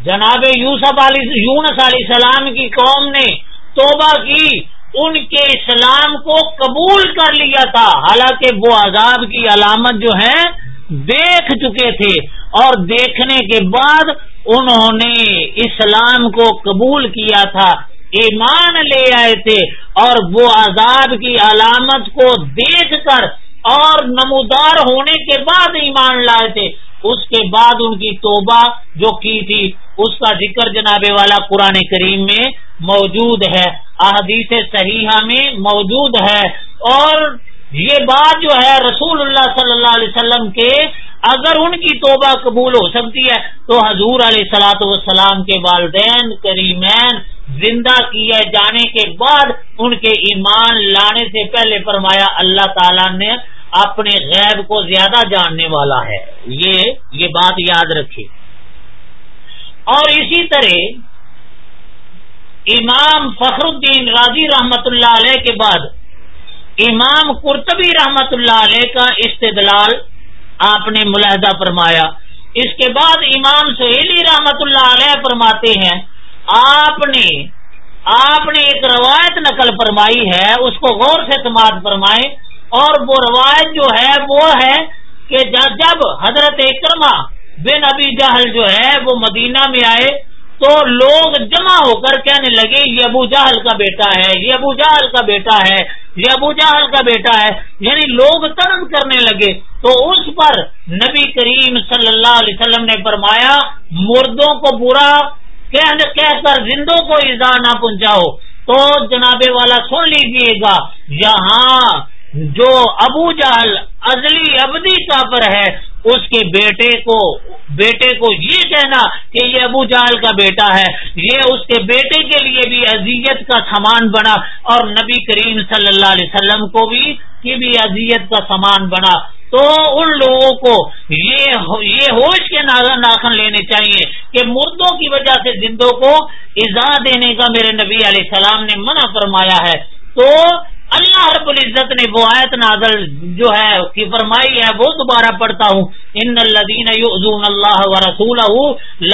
جناب یوسف علیہ، یونس علیہ السلام کی قوم نے توبہ کی۔ ان کے اسلام کو قبول کر لیا تھا۔ حالانکہ وہ عذاب کی علامت جو ہے دیکھ چکے تھے اور دیکھنے کے بعد انہوں نے اسلام کو قبول کیا تھا۔ ایمان لے آئے تھے اور وہ عذاب کی علامت کو دیکھ کر اور نمودار ہونے کے بعد ایمان لائے تھے۔ اس کے بعد ان کی توبہ جو کی تھی، اس کا ذکر جناب والا قرآن کریم میں موجود ہے، احادیث صحیحہ میں موجود ہے۔ اور یہ بات جو ہے رسول اللہ صلی اللہ علیہ وسلم کے، اگر ان کی توبہ قبول ہو سکتی ہے، تو حضور علیہ سلاۃ والسلام کے والدین کریمین زندہ کیے جانے کے بعد ان کے ایمان لانے سے پہلے فرمایا، اللہ تعالی نے اپنے غیب کو زیادہ جاننے والا ہے۔ یہ یہ بات یاد رکھے اور اسی طرح امام فخر الدین راضی رحمت اللہ علیہ کے بعد امام قرطبی رحمت اللہ علیہ کا استدلال آپ نے ملاحدہ فرمایا۔ اس کے بعد امام سہیلی رحمت اللہ علیہ فرماتے ہیں، آپ نے آپ نے ایک روایت نقل فرمائی ہے، اس کو غور سے سماعت فرمائے اور وہ روایت جو ہے، وہ ہے کہ جب حضرت اکرما بن ابی جہل جو ہے، وہ مدینہ میں آئے۔ تو لوگ جمع ہو کر کہنے لگے، یہ ابو جہل کا بیٹا ہے، یہ ابو جہل کا بیٹا ہے، یہ ابو جہل کا بیٹا ہے۔ یعنی لوگ ترن کرنے لگے۔ تو اس پر نبی کریم صلی اللہ علیہ وسلم نے فرمایا، مردوں کو برا کہہ کر زندوں کو ایزا نہ پہنچاؤ۔ تو جناب والا سن لیجیے گا، یہاں جو ابو جہل ازلی ابدی کا پر ہے اس کے بیٹے کو بیٹے کو یہ کہنا کہ یہ ابو جال کا بیٹا ہے، یہ اس کے بیٹے کے لیے بھی اذیت کا سامان بنا اور نبی کریم صلی اللہ علیہ وسلم کو بھی، کی بھی اذیت کا سامان بنا۔ تو ان لوگوں کو یہ یہ ہوش کے ناخن لینے چاہیے کہ مردوں کی وجہ سے زندوں کو ایزا دینے کا میرے نبی علیہ السلام نے منع فرمایا ہے۔ تو اللہ رب العزت نے وہ آیت نازل جو ہے کی فرمائی ہے وہ دوبارہ پڑھتا ہوں۔ ان الذين يؤذون الله ورسوله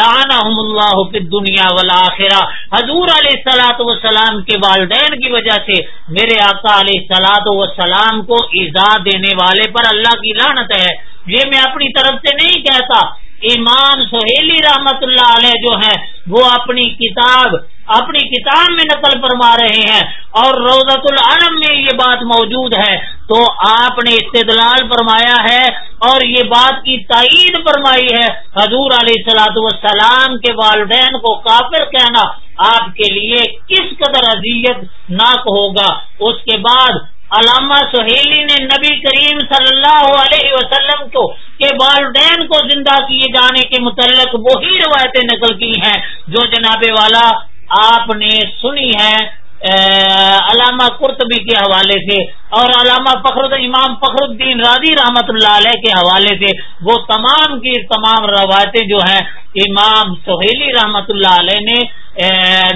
لعنهم الله في الدنيا والاخره حضور علیہ الصلوۃ والسلام کے والدین کی وجہ سے میرے آقا علیہ الصلوۃ والسلام کو ایذا دینے والے پر اللہ کی لعنت ہے۔ یہ میں اپنی طرف سے نہیں کہتا۔ امام سہیلی رحمت اللہ علیہ جو ہے وہ اپنی کتاب اپنی کتاب میں نقل فرما رہے ہیں اور روزت العلم میں یہ بات موجود ہے۔ تو آپ نے استدلال فرمایا ہے اور یہ بات کی تائید فرمائی ہے۔ حضور علیہ سلاۃ والسلام کے والدین کو کافر کہنا آپ کے لیے کس قدر اذیت ناک ہوگا۔ اس کے بعد علامہ سہیلی نے نبی کریم صلی اللہ علیہ وسلم کو کے والدین کو زندہ کیے جانے کے متعلق وہی روایتیں نقل کی ہیں جو جناب والا آپ نے سنی ہے علامہ قرطبی کے حوالے سے اور علامہ فخر امام فخر الدین راضی رحمت اللہ علیہ کے حوالے سے وہ تمام کی تمام روایتیں جو ہیں امام سہیلی رحمت اللہ علیہ نے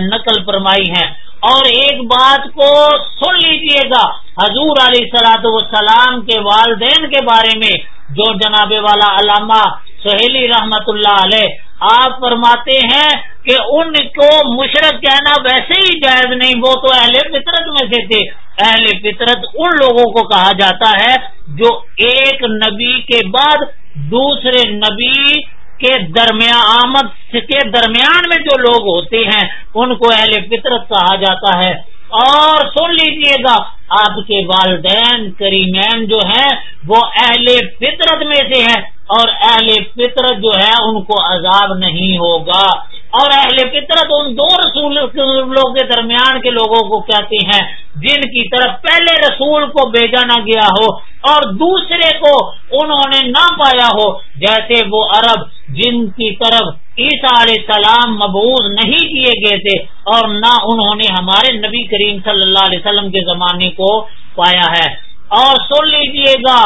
نقل فرمائی ہیں۔ اور ایک بات کو سن لیجیے گا، حضور علیہ سلاۃ والسلام کے والدین کے بارے میں، جو جناب والا علامہ سہیلی رحمت اللہ علیہ آپ فرماتے ہیں کہ ان کو مشرق کہنا ویسے ہی جائز نہیں، وہ تو اہل فطرت میں سے تھے۔ اہل فطرت ان لوگوں کو کہا جاتا ہے جو ایک نبی کے بعد دوسرے نبی کے درمیان، آمد کے درمیان میں جو لوگ ہوتے ہیں، ان کو اہل فطرت کہا جاتا ہے۔ اور سن لیجیے گا، آپ کے والدین، کریمین جو ہیں، وہ اہل فطرت میں سے ہیں اور اہل فطرت جو ہے، ان کو عذاب نہیں ہوگا۔ اور اہل فطرت ان دو رسولوں کے درمیان کے لوگوں کو کہتے ہیں، جن کی طرف پہلے رسول کو بھیجا نہ گیا ہو اور دوسرے کو انہوں نے نہ پایا ہو، جیسے وہ عرب جن کی طرف عیسیٰ علیہ السلام مبوض نہیں کیے گئے تھے اور نہ انہوں نے ہمارے نبی کریم صلی اللہ علیہ وسلم کے زمانے کو پایا ہے۔ اور سن لیجیے گا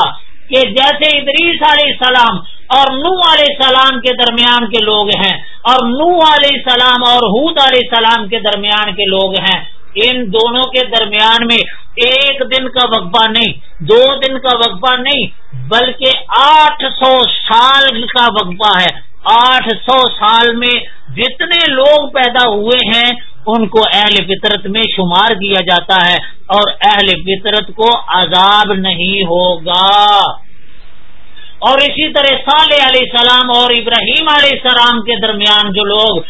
کہ جیسے ادریس علیہ السلام اور نو علیہ السلام کے درمیان کے لوگ ہیں اور نو علیہ السلام اور حود علیہ السلام کے درمیان کے لوگ ہیں، ان دونوں کے درمیان میں ایک دن کا وقفہ نہیں، دو دن کا وقفہ نہیں، بلکہ آٹھ سو سال کا وقفہ ہے۔ آٹھ سو سال میں جتنے لوگ پیدا ہوئے ہیں ان کو اہل فطرت میں شمار کیا جاتا ہے اور اہل فطرت کو عذاب نہیں ہوگا۔ اور اسی طرح صالح علیہ السلام اور ابراہیم علیہ السلام کے درمیان جو لوگ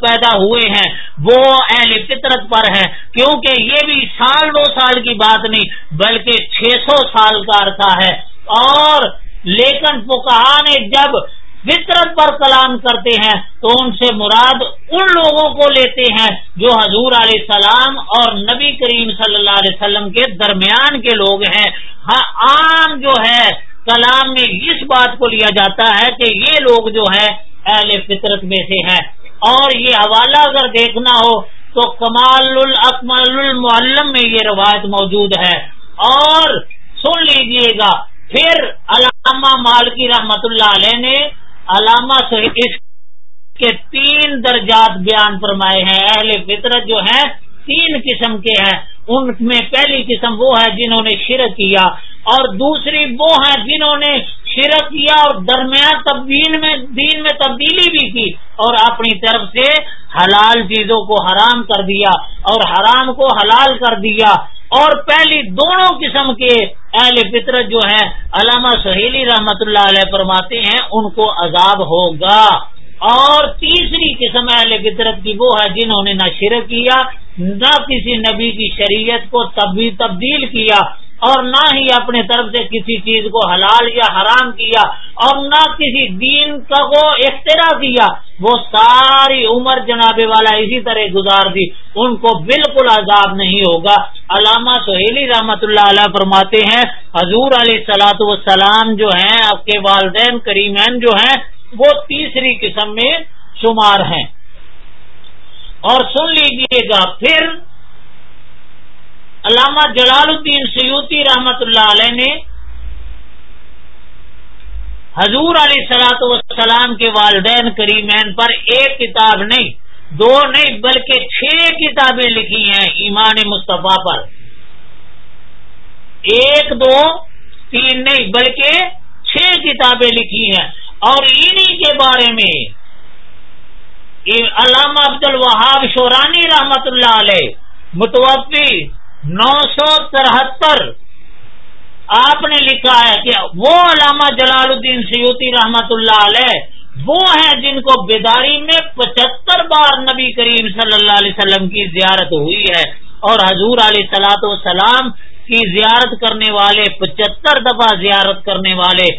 پیدا ہوئے ہیں، وہ اہل فطرت پر ہے کیونکہ یہ بھی سال دو سال کی بات نہیں، بلکہ چھ سو سال کا عرصہ ہے۔ اور لیکن فکہ نے جب فطرت پر کلام کرتے ہیں تو ان سے مراد ان لوگوں کو لیتے ہیں جو حضور علیہ السلام اور نبی کریم صلی اللہ علیہ وسلم کے درمیان کے لوگ ہیں۔ ہاں، عام جو ہے، کلام میں اس بات کو لیا جاتا ہے کہ یہ لوگ جو ہے اہل فطرت میں سے ہیں۔ اور یہ حوالہ اگر دیکھنا ہو تو کمال الاکمل المعلم میں یہ روایت موجود ہے۔ اور سن لیجیے گا، پھر علامہ مالکی رحمت اللہ علیہ نے علامہ اس کے تین درجات بیان فرمائے ہیں۔ اہل فطرت جو ہے تین قسم کے ہیں۔ ان میں پہلی قسم وہ ہے جنہوں نے شرک کیا اور دوسری وہ ہے جنہوں نے شرک کیا اور درمیان تبدیل میں، دین میں تبدیلی بھی کی اور اپنی طرف سے حلال چیزوں کو حرام کر دیا اور حرام کو حلال کر دیا۔ اور پہلی دونوں قسم کے اہل فطرت جو ہیں، علامہ سہیلی رحمت اللہ علیہ فرماتے ہیں، ان کو عذاب ہوگا۔ اور تیسری قسم اہل فطرت کی وہ ہے جنہوں نے نہ شرک کیا، نہ کسی نبی کی شریعت کو تبدیل کیا۔ اور نہ ہی اپنے طرف سے کسی چیز کو حلال یا حرام کیا اور نہ کسی دین کا کو اختراع کیا، وہ ساری عمر جناب والا اسی طرح گزار دی۔ ان کو بالکل عذاب نہیں ہوگا۔ علامہ سہیلی رحمت اللہ علیہ فرماتے ہیں، حضور علیہ سلاۃ والسلام جو ہیں، آپ کے والدین کریمین جو ہیں، وہ تیسری قسم میں شمار ہیں۔ اور سن لیجیے گا، پھر علامہ جلال الدین سیوتی رحمت اللہ علیہ نے حضور علیہ سلاۃ والسلام کے والدین کریمین پر ایک کتاب نہیں، دو نہیں، بلکہ چھ کتابیں لکھی ہیں ایمان مصطفیٰ پر۔ ایک دو، تین نہیں، بلکہ چھ کتابیں لکھی ہیں۔ اور انہی کے بارے میں علامہ عبد الوہاب شورانی رحمت اللہ علیہ، متوفی نو سو ترہتر آپ نے لکھا ہے کہ وہ علامہ جلال الدین سیوتی رحمت اللہ علیہ وہ ہیں جن کو بیداری میں پچہتر بار نبی کریم صلی اللہ علیہ وسلم کی زیارت ہوئی ہے اور حضور علیہ سلاۃ والسلام کی زیارت کرنے والے پچہتر دفعہ زیارت کرنے والے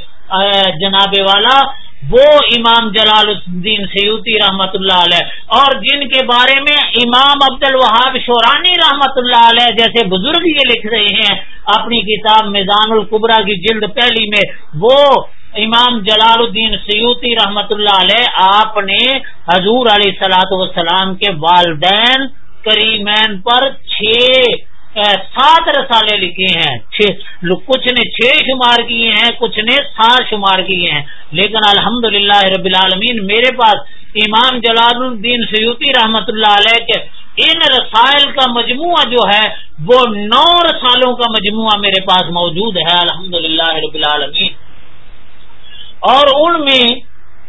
جناب والا وہ امام جلال الدین سیوتی رحمت اللہ علیہ۔ اور جن کے بارے میں امام عبد الوہاب شورانی رحمت اللہ علیہ جیسے بزرگ یہ لکھ رہے ہیں، اپنی کتاب میزان القبرا کی جلد پہلی میں، وہ امام جلال الدین سیوتی رحمت اللہ علیہ آپ نے حضور علیہ سلاۃ والسلام کے والدین، کریمین پر چھ سات رسالے لکھے ہیں کچھ نے چھ شمار کیے ہیں، کچھ نے سات شمار کیے ہیں۔ لیکن الحمد رب العالمین میرے پاس امام جلال الدین سیوتی رحمت اللہ علیہ کے ان رسائل کا مجموعہ جو ہے، وہ نو رسالوں کا مجموعہ میرے پاس موجود ہے الحمد رب العالمین۔ اور ان میں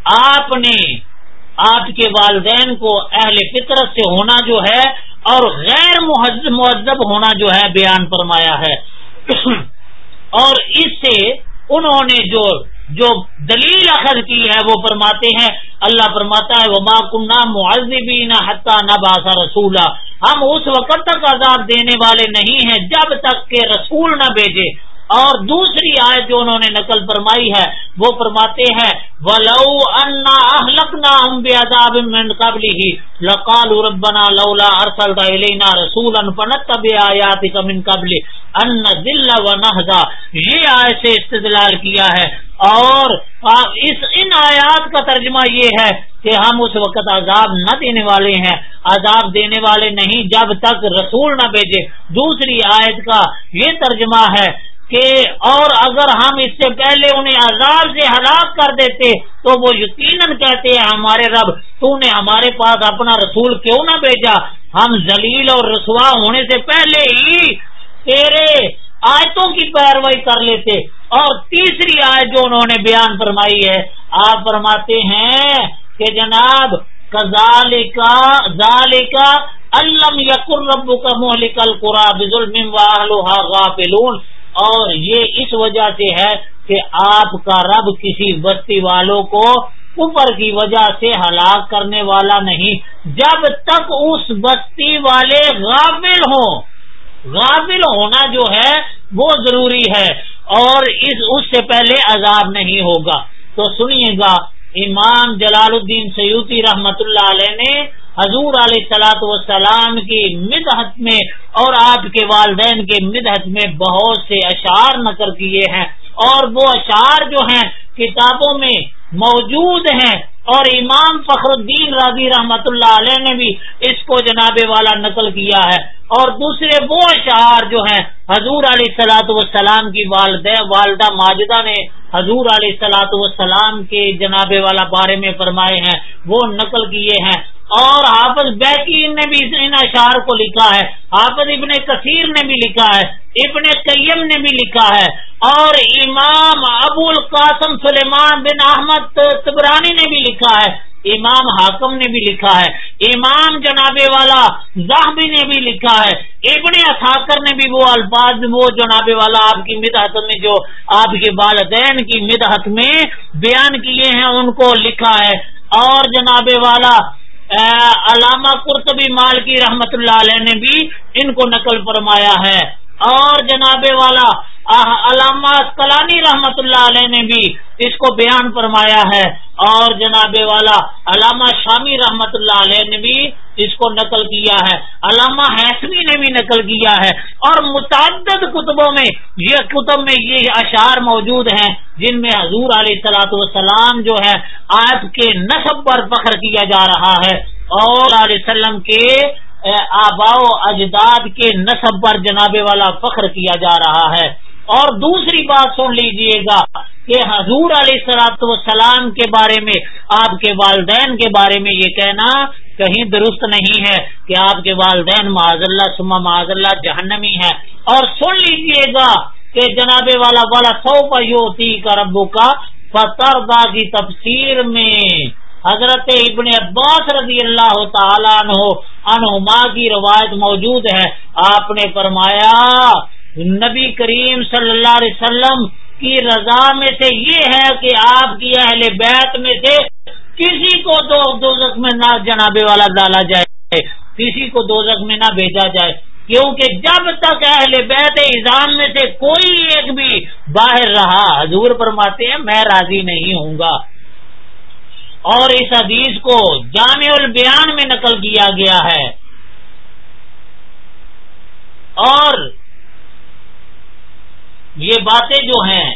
آپ نے آپ کے والدین کو اہل فطرت سے ہونا جو ہے اور غیر مہذب ہونا جو ہے بیان فرمایا ہے۔ اور اس سے انہوں نے جو جو دلیل اخذ کی ہے وہ فرماتے ہیں۔ اللہ فرماتا ہے وہ ماں کنہ معذبی نہ حتہ نہ باسا رسولہ ہم اس وقت تک عذاب دینے والے نہیں ہیں جب تک کہ رسول نہ بھیجے۔ اور دوسری آیت جو انہوں نے نقل فرمائی ہے، وہ فرماتے ہیں، ولو انا اهلكنا هم بعذاب من قبله لقالوا ربنا لولا ارسلت الينا رسولا فنتبع اياتك من قبل ان نذل ونهضا یہ آیت سے استدلال کیا ہے۔ اور اس، ان آیات کا ترجمہ یہ ہے کہ ہم اس وقت عذاب نہ دینے والے ہیں۔ عذاب دینے والے نہیں، جب تک رسول نہ بھیجے۔ دوسری آیت کا یہ ترجمہ ہے کہ اور اگر ہم اس سے پہلے انہیں عذاب سے ہلاک کر دیتے تو وہ یقیناً کہتے ہیں، ہمارے رب، تو نے ہمارے پاس اپنا رسول کیوں نہ بھیجا؟ ہم ذلیل اور رسوا ہونے سے پہلے ہی تیرے آیتوں کی پیروئی کر لیتے۔ اور تیسری آیت جو انہوں نے بیان فرمائی ہے، آپ فرماتے ہیں کہ جناب کزالکا ذالکا علم یقر رب کا مہلک القرا بظلم غافلون۔ اور یہ اس وجہ سے ہے کہ آپ کا رب کسی بستی والوں کو اوپر کی وجہ سے ہلاک کرنے والا نہیں۔ جب تک اس بستی والے غافل ہوں، غافل ہونا جو ہے، وہ ضروری ہے اور اس اس سے پہلے عذاب نہیں ہوگا۔ تو سنیے گا، امام جلال الدین سیوتی رحمت اللہ علیہ نے حضور علیہ سلاۃ وسلام کی مدحت میں اور آپ کے والدین کے مدحت میں بہت سے اشعار نقل کیے ہیں اور وہ اشعار جو ہیں کتابوں میں موجود ہیں اور امام فخر الدین راضی رحمت اللہ علیہ نے بھی اس کو جناب والا نقل کیا ہے اور دوسرے وہ اشعار جو ہیں حضور علیہ سلاۃ والسلام کی والدہ ماجدہ نے حضور علیہ سلاۃ والسلام کے جناب والا بارے میں فرمائے ہیں وہ نقل کیے ہیں اور حافظ بیکین نے بھی ان اشعار کو لکھا ہے، حافظ ابن کثیر نے بھی لکھا ہے، ابن قیم نے بھی لکھا ہے، اور امام ابو القاسم سلیمان بن احمد تبرانی نے بھی لکھا ہے، امام حاکم نے بھی لکھا ہے، امام جناب والا زاہبی نے بھی لکھا ہے، ابن اثاکر نے بھی وہ الفاظ، وہ جناب والا آپ کی مدحت میں جو آپ کے والدین کی مدحت میں بیان کیے ہیں، ان کو لکھا ہے، اور جناب والا علامہ قرطبی مال کی رحمت اللہ علیہ نے بھی ان کو نقل فرمایا ہے۔ اور جناب والا علامہ کلانی رحمت اللہ علیہ نے بھی اس کو بیان فرمایا ہے۔ اور جناب والا، علامہ شامی رحمت اللہ علیہ نے بھی اس کو نقل کیا ہے۔ علامہ حیثمی نے بھی نقل کیا ہے۔ اور متعدد کتبوں میں، یہ کتب میں یہ اشعار موجود ہیں، جن میں حضور علیہ سلاۃ والسلام جو ہے آپ کے نصب پر فخر کیا جا رہا ہے۔ اور علیہ وسلم کے آبا و اجداد کے نصب پر جناب والا فخر کیا جا رہا ہے۔ اور دوسری بات سن لیجیے گا کہ حضور علیہ سلاۃ والسلام کے بارے میں، آپ کے والدین کے بارے میں یہ کہنا کہیں درست نہیں ہے کہ آپ کے والدین معذ اللہ سما معذ اللہ جہنمی ہے اور سن لیجیے گا کہ جناب والا والا سو پوتی کا ربو کا فتر کی تفسیر میں حضرت ابن عباس رضی اللہ تعالیٰ عنہ عنہما کی روایت موجود ہے۔ آپ نے فرمایا، نبی کریم صلی اللہ علیہ وسلم کی رضا میں سے یہ ہے کہ آپ کی اہل بیت میں سے کسی کو دو دو میں نہ جنابے والا ڈالا جائے، کسی کو دو میں نہ بھیجا جائے۔ کیونکہ جب تک اہل بیت ایزان میں سے کوئی ایک بھی باہر رہا، حضور فرماتے ہیں، میں راضی نہیں ہوں گا۔ اور اس حدیث کو جامع البیان میں نقل کیا گیا ہے۔ اور یہ باتیں جو ہیں،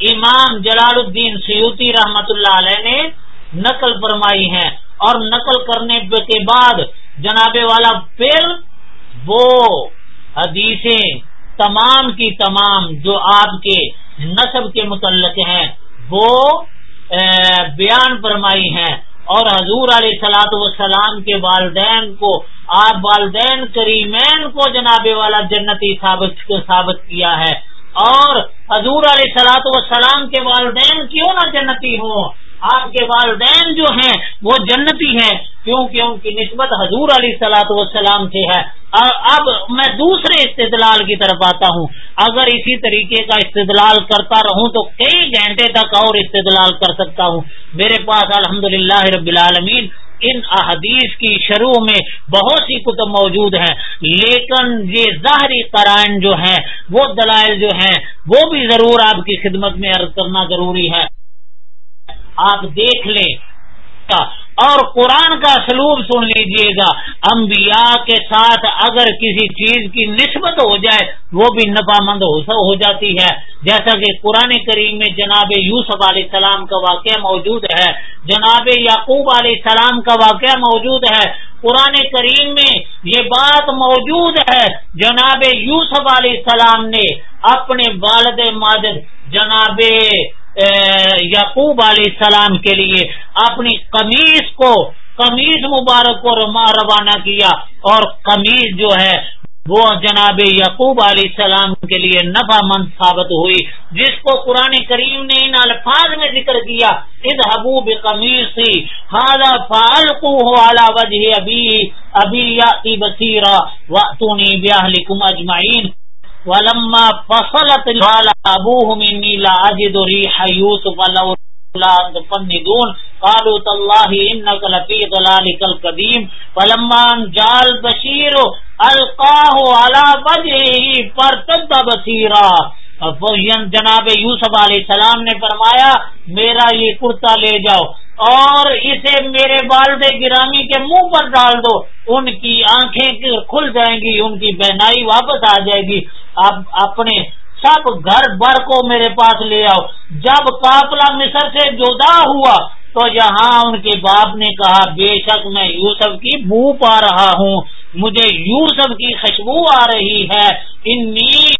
امام جلال الدین سیوتی رحمت اللہ علیہ نے نقل فرمائی ہیں۔ اور نقل کرنے کے بعد جناب والا پھر وہ حدیثیں تمام کی تمام جو آپ کے نصب کے متعلق ہیں، وہ بیان فرمائی ہیں۔ اور حضور علیہ سلاۃ وسلام کے والدین کو، آپ والدین کریمین کو جناب والا جنتی ثابت ثابت کیا ہے۔ اور حضور علیہ سلاۃ وسلام کے والدین کیوں نہ جنتی ہوں؟ آپ کے والدین جو ہیں وہ جنتی ہیں کیونکہ ان کی نسبت حضور علیہ سلاۃ والسلام سے ہے۔ اب میں دوسرے استدلال کی طرف آتا ہوں۔ اگر اسی طریقے کا استدلال کرتا رہوں تو کئی گھنٹے تک اور استدلال کر سکتا ہوں۔ میرے پاس الحمد رب العالمین ان احادیث کی شروع میں بہت سی کتب موجود ہیں، لیکن یہ ظاہری قرائن جو ہیں، وہ دلائل جو ہیں، وہ بھی ضرور آپ کی خدمت میں عرض کرنا ضروری ہے۔ آپ دیکھ لیں اور قرآن کا سلوب سن لیجیے گا۔ انبیاء کے ساتھ اگر کسی چیز کی نسبت ہو جائے، وہ بھی نفا مند ہو جاتی ہے۔ جیسا کہ قرآن کریم میں جناب یوسف علیہ السلام کا واقعہ موجود ہے۔ جناب یعقوب علیہ السلام کا واقعہ موجود ہے۔ قرآن کریم میں یہ بات موجود ہے۔ جناب یوسف علیہ السلام نے اپنے والد ماجد جناب یعقوب علیہ السلام کے لیے اپنی قمیض کو، قمیض مبارک کو روانہ کیا اور قمیض جو ہے، وہ جناب یعقوب علیہ السلام کے لیے نفع مند ثابت ہوئی، جس کو قرآن کریم نے ان الفاظ میں ذکر کیا اد حبوب قمیض سی ہاضا فالقو وجہ ابھی ابھی یا بصیرہ واتونی بیاہلکم اجمعین۔ ولما فصلت ابوه مني لا اجد ريح يوسف لولا تفندون. قالوا تالله انك لفي ضلالك القديم. فلما جال بشير القاه على وجهه فارتد بصيرا. جناب یوسف علیہ السلام نے فرمایا، میرا یہ کرتا لے جاؤ اور اسے میرے والد گرامی کے منہ پر ڈال دو. ان کی آنکھیں کھل جائیں گی، ان کی بہنائی واپس آ جائے گی۔ اب اپنے سب گھر بھر کو میرے پاس لے آؤ۔ جب قافلہ مصر سے جدا ہوا تو یہاں ان کے باپ نے کہا، بے شک میں یوسف کی بو پا رہا ہوں، مجھے یوسف کی خوشبو آ رہی ہے۔ انی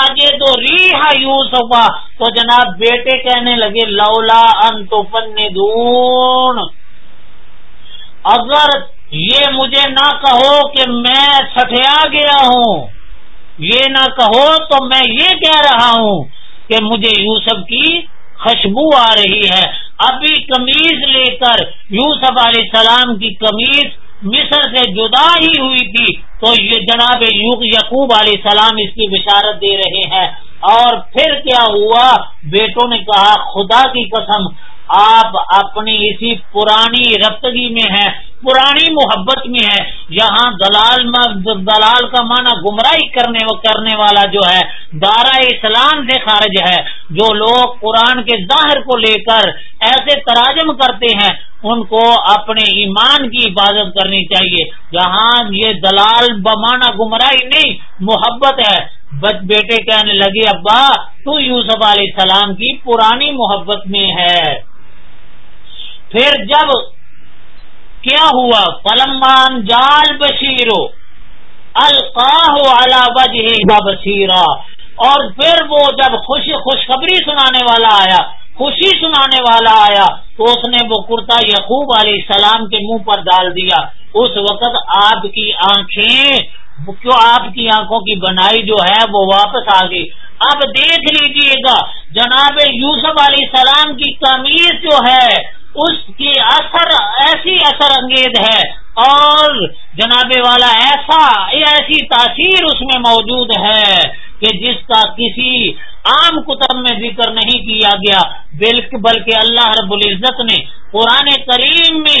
آگے تو ریحا یوسف۔ تو جناب بیٹے کہنے لگے، لولا ان تو پن دون اگر یہ مجھے نہ کہو کہ میں سٹیا گیا ہوں۔ یہ نہ کہو تو میں یہ کہہ رہا ہوں کہ مجھے یوسف کی خوشبو آ رہی ہے۔ ابھی کمیز لے کر یوسف علیہ السلام کی کمیز مصر سے جدا ہی ہوئی تھی تو یہ جناب یقوب علیہ السلام اس کی بشارت دے رہے ہیں۔ اور پھر کیا ہوا؟ بیٹوں نے کہا، خدا کی قسم، آپ اپنی اسی پرانی رفتگی میں ہیں۔ پرانی محبت میں ہے۔ یہاں دلال دلال کا معنی گمراہی کرنے کرنے والا جو ہے دارا اسلام سے خارج ہے۔ جو لوگ قرآن کے ظاہر کو لے کر ایسے تراجم کرتے ہیں، ان کو اپنے ایمان کی حفاظت کرنی چاہیے۔ جہاں یہ دلال بمانا گمراہی نہیں، محبت ہے۔ بچ بیٹے کہنے لگے، ابا، تو یوسف علیہ السلام کی پرانی محبت میں ہے۔ پھر جب کیا ہوا؟ پلمان جال بشیرو القاہ وجہ بشیرا اور پھر وہ جب خوشی خوشخبری سنانے والا آیا، خوشی سنانے والا آیا، تو اس نے وہ کرتا یقوب علیہ السلام کے منہ پر ڈال دیا۔ اس وقت آپ کی آنکھیں، کیوں آپ کی آنکھوں کی بنائی جو ہے وہ واپس آ گئی۔ اب دیکھ لیجیے گا، جناب یوسف علیہ السلام کی تمیز جو ہے اس کی اثر ایسی اثر انگیز ہے اور جناب والا ایسا ایسی تاثیر اس میں موجود ہے کہ جس کا کسی عام کتب میں ذکر نہیں کیا گیا، بلکہ اللہ رب العزت نے قرآن کریم میں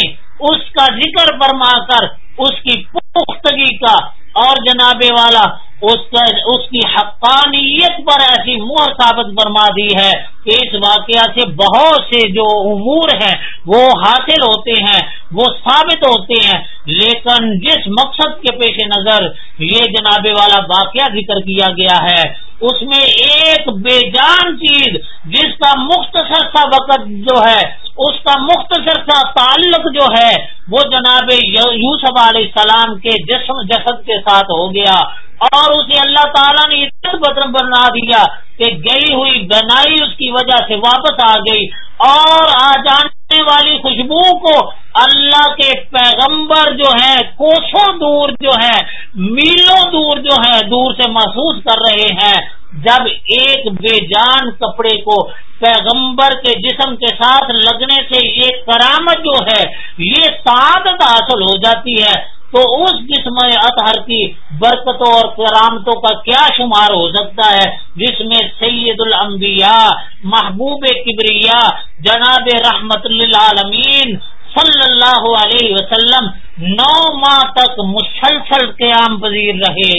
اس کا ذکر فرما کر اس کی پختگی کا اور جناب والا اس اس کی حقانیت پر ایسی منہ ثابت فرما دی ہے کہ اس واقعہ سے بہت سے جو امور ہیں وہ حاصل ہوتے ہیں، وہ ثابت ہوتے ہیں۔ لیکن جس مقصد کے پیش نظر یہ جناب والا واقعہ ذکر کیا گیا ہے، اس میں ایک بے جان چیز جس کا مختصر سا وقت جو ہے، اس کا مختصر سا تعلق جو ہے، وہ جناب یوسف علیہ السلام کے جسم جسد کے ساتھ ہو گیا۔ اور اسے اللہ تعالیٰ نے اتنا بنا دیا کہ گئی ہوئی بنائی اس کی وجہ سے واپس آ گئی اور آ جانے والی خوشبو کو اللہ کے پیغمبر جو ہے، کوسوں دور جو ہے، میلوں دور جو ہے، دور سے محسوس کر رہے ہیں۔ جب ایک بے جان کپڑے کو پیغمبر کے جسم کے ساتھ لگنے سے یہ کرامت جو ہے، یہ سعادت حاصل ہو جاتی ہے۔ تو اس جسم اطہر کی برکتوں اور کرامتوں کا کیا شمار ہو سکتا ہے جس میں سید الانبیاء، محبوب کبریا، جناب رحمت للعالمین صلی اللہ علیہ وسلم نو ماہ تک مسلسل قیام پذیر رہے۔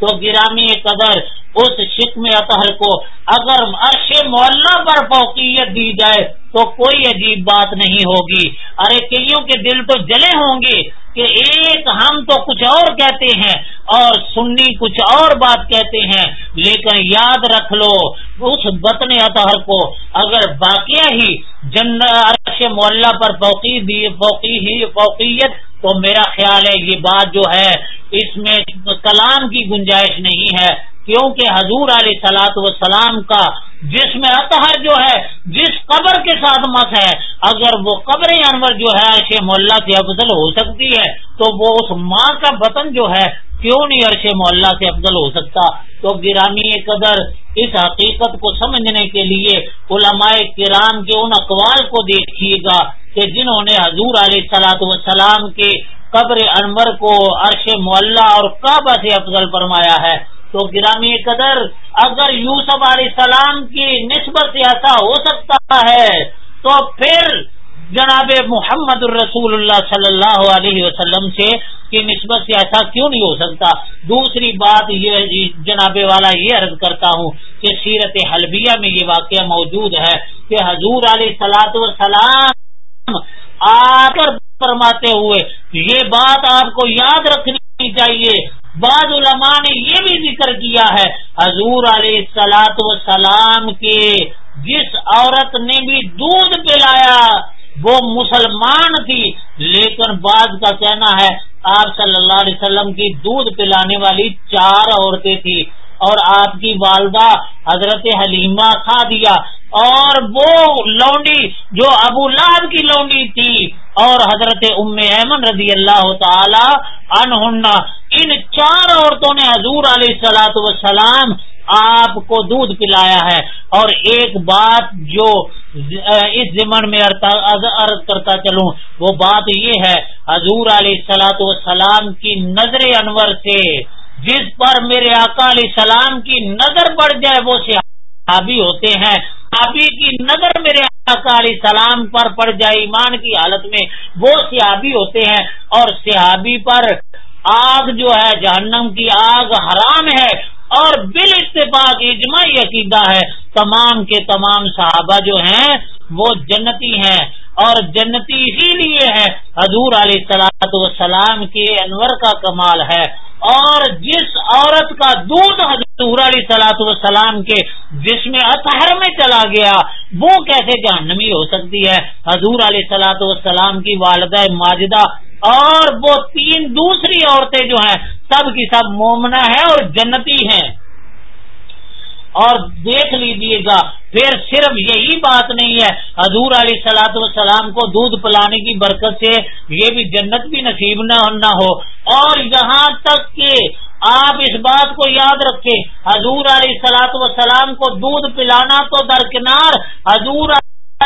تو گرامی قدر اس شکم اطہر کو اگر عرش معلّہ پر فوقیت دی جائے تو کوئی عجیب بات نہیں ہوگی۔ ارے کئیوں کے دل تو جلے ہوں گے کہ ایک ہم تو کچھ اور کہتے ہیں اور سنی کچھ اور بات کہتے ہیں۔ لیکن یاد رکھ لو، اس بطن اطہر کو اگر باقیہ ہی جن عرش معلّہ پر فوقی دی، فوقی ہی فوقیت، تو میرا خیال ہے یہ بات جو ہے، اس میں کلام کی گنجائش نہیں ہے۔ کیونکہ حضور علیہ سلاط وسلام کا جس میں اطہر جو ہے، جس قبر کے ساتھ مت ہے۔ اگر وہ قبر انور جو ہے، عرش مولا سے افضل ہو سکتی ہے، تو وہ اس ماں کا بطن جو ہے، کیوں نہیں عرش مولا سے افضل ہو سکتا؟ تو گرامی قدر اس حقیقت کو سمجھنے کے لیے علماء کرام کے ان اقوال کو دیکھیے گا کہ جنہوں نے حضور علیہ سلاۃ وسلام کے قبر انور کو عرش مولا اور کعبہ سے افضل فرمایا ہے۔ تو گرامی قدر اگر یوسف علیہ السلام کی نسبت سے ایسا ہو سکتا ہے، تو پھر جناب محمد الرسول اللہ صلی اللہ علیہ وسلم سے کی نسبت سے ایسا کیوں نہیں ہو سکتا؟ دوسری بات یہ جناب والا یہ عرض کرتا ہوں کہ سیرت حلبیہ میں یہ واقعہ موجود ہے کہ حضور علیہ سلاۃ والسلام آ کر فرماتے ہوئے، یہ بات آپ کو یاد رکھنی چاہیے بعض علماء نے یہ بھی ذکر کیا ہے، حضور علیہ سلاۃ وسلام کے جس عورت نے بھی دودھ پلایا، وہ مسلمان تھی۔ لیکن بعض کا کہنا ہے، آپ صلی اللہ علیہ وسلم کی دودھ پلانے والی چار عورتیں تھی اور آپ کی والدہ حضرت حلیمہ کھا دیا اور وہ لونڈی جو ابو لاب کی لونڈی تھی۔ اور حضرت ام ایمن رضی اللہ تعالی عنہ ان چار عورتوں نے حضور علیہ سلاۃ وسلام آپ کو دودھ پلایا ہے۔ اور ایک بات جو اس ضمن میں عرض کرتا چلوں، وہ بات یہ ہے، حضور علیہ سلاۃ وسلام کی نظر انور سے، جس پر میرے آقا علیہ السلام کی نظر پڑ جائے، وہ صحابی ہوتے ہیں۔ صحابی کی نظر میرے آقا علیہ السلام پر پڑ جائے، ایمان کی حالت میں وہ صحابی ہوتے ہیں اور صحابی پر آگ جو ہے جہنم کی آگ حرام ہے اور بال اتفاق اجماعی عقیدہ ہے۔ تمام کے تمام صحابہ جو ہیں وہ جنتی ہیں اور جنتی اسی لیے ہے حضور علیہ سلاۃ وسلام کے انور کا کمال ہے۔ اور جس عورت کا دودھ حضور علیہ سلاۃ وسلام کے جس میں اطہر میں چلا گیا، وہ کیسے جہنمی ہو سکتی ہے؟ حضور علیہ سلاۃ وسلام کی والدہ ماجدہ اور وہ تین دوسری عورتیں جو ہیں، سب کی سب مومنا ہے اور جنتی ہیں۔ اور دیکھ لیجیے گا، پھر صرف یہی بات نہیں ہے، حضور علیہ سلاۃ والسلام کو دودھ پلانے کی برکت سے یہ بھی جنت بھی نصیب نہ ہو۔ اور یہاں تک کہ آپ اس بات کو یاد رکھیں، حضور علیہ سلاط وسلام کو دودھ پلانا تو درکنار، حضور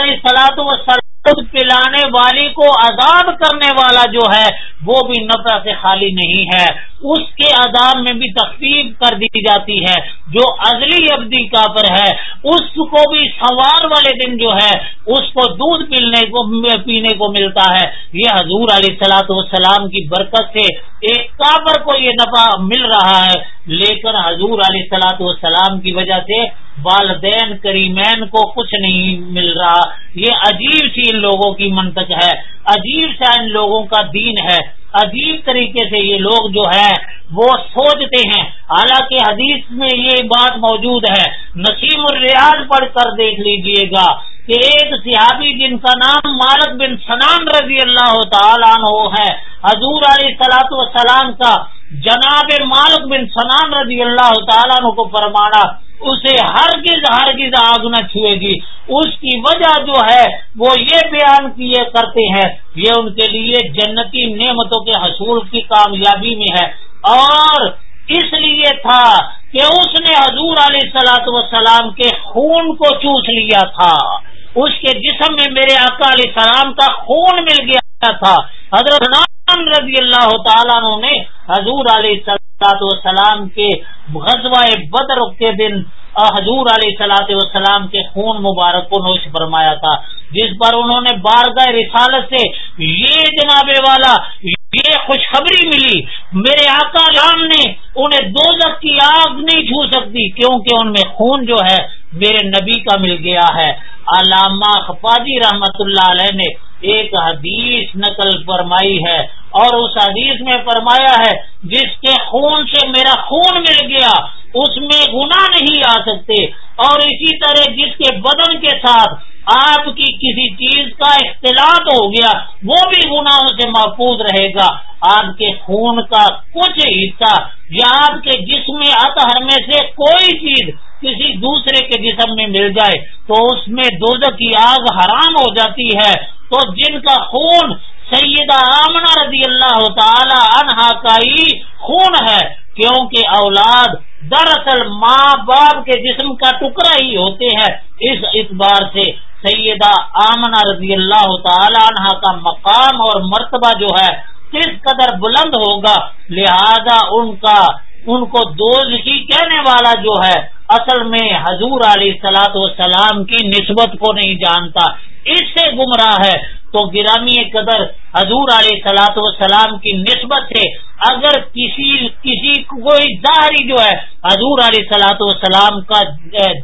علیہ سلاط وسلام پلانے والی کو عذاب کرنے والا جو ہے، وہ بھی نفع سے خالی نہیں ہے۔ اس کے عذاب میں بھی تخفیف کر دی جاتی ہے۔ جو ازلی ابدی کا پر ہے، اس کو بھی سوار والے دن جو ہے، اس کو دودھ پینے کو پینے کو ملتا ہے۔ یہ حضور علیہ سلاۃ والسلام کی برکت سے ایک کافر کو یہ نفع مل رہا ہے۔ لیکن حضور علیہ سلاۃ والسلام کی وجہ سے والدین کریمین کو کچھ نہیں مل رہا۔ یہ عجیب سی ان لوگوں کی منطق ہے۔ عجیب سا ان لوگوں کا دین ہے۔ عجیب طریقے سے یہ لوگ جو ہے وہ سوچتے ہیں۔ حالانکہ حدیث میں یہ بات موجود ہے۔ نسیم الریاض پڑھ کر دیکھ لیجیے گا کہ ایک صحابی جن کا نام مالک بن سنان رضی اللہ تعالیٰ عنہ ہے، حضور علیہ سلاۃ والسلام کا جناب مالک بن سنان رضی اللہ تعالیٰ عنہ کو فرمانا اسے ہر گز ہر آگ نہ چھوئے گی۔ اس کی وجہ جو ہے، وہ یہ بیان کیے کرتے ہیں، یہ ان کے لیے جنتی نعمتوں کے حصول کی کامیابی میں ہے۔ اور اس لیے تھا کہ اس نے حضور علیہ سلاۃ وسلام کے خون کو چوس لیا تھا۔ اس کے جسم میں میرے آقا علیہ السلام کا خون مل گیا تھا۔ حضرت رضی اللہ تعالیٰ نے حضور علیہ والسلام کے غزوہ بدر کے دن حضور علیہ صلاح والسلام کے خون مبارک کو نوش فرمایا تھا، جس پر انہوں نے بارگاہ رسالت سے یہ جناب والا، یہ خوشخبری ملی، میرے آقا رام نے انہیں دو کی آگ نہیں چھو سکتی، کیونکہ ان میں خون جو ہے میرے نبی کا مل گیا ہے۔ علامہ خفاجی رحمت اللہ علیہ نے ایک حدیث نقل فرمائی ہے اور اس حدیث میں فرمایا ہے، جس کے خون سے میرا خون مل گیا، اس میں گنا نہیں آ سکتے۔ اور اسی طرح جس کے بدن کے ساتھ آپ کی کسی چیز کا اختلاط ہو گیا، وہ بھی گناہوں سے محفوظ رہے گا۔ آپ کے خون کا کچھ حصہ یا آپ کے جسم اطہر میں سے کوئی چیز کسی دوسرے کے جسم میں مل جائے تو اس میں دوز کی آگ حرام ہو جاتی ہے۔ تو جن کا خون سیدہ آمنہ رضی اللہ تعالی عنہا کا ہی خون ہے، کیونکہ اولاد دراصل ماں باپ کے جسم کا ٹکڑا ہی ہوتے ہیں۔ اس اعتبار سے سیدہ آمنہ رضی اللہ تعالی عنہ کا مقام اور مرتبہ جو ہے، کس قدر بلند ہوگا، لہذا ان کا، ان کو دوز ہی کہنے والا جو ہے، اصل میں حضور علیہ سلاۃ والسلام کی نسبت کو نہیں جانتا۔ اس سے گمراہ ہے تو گرامی قدر حضور علیہ سلاۃ سلام کی نسبت سے اگر کسی کسی کوئی ظاہری جو ہے حضور علیہ سلاۃ سلام کا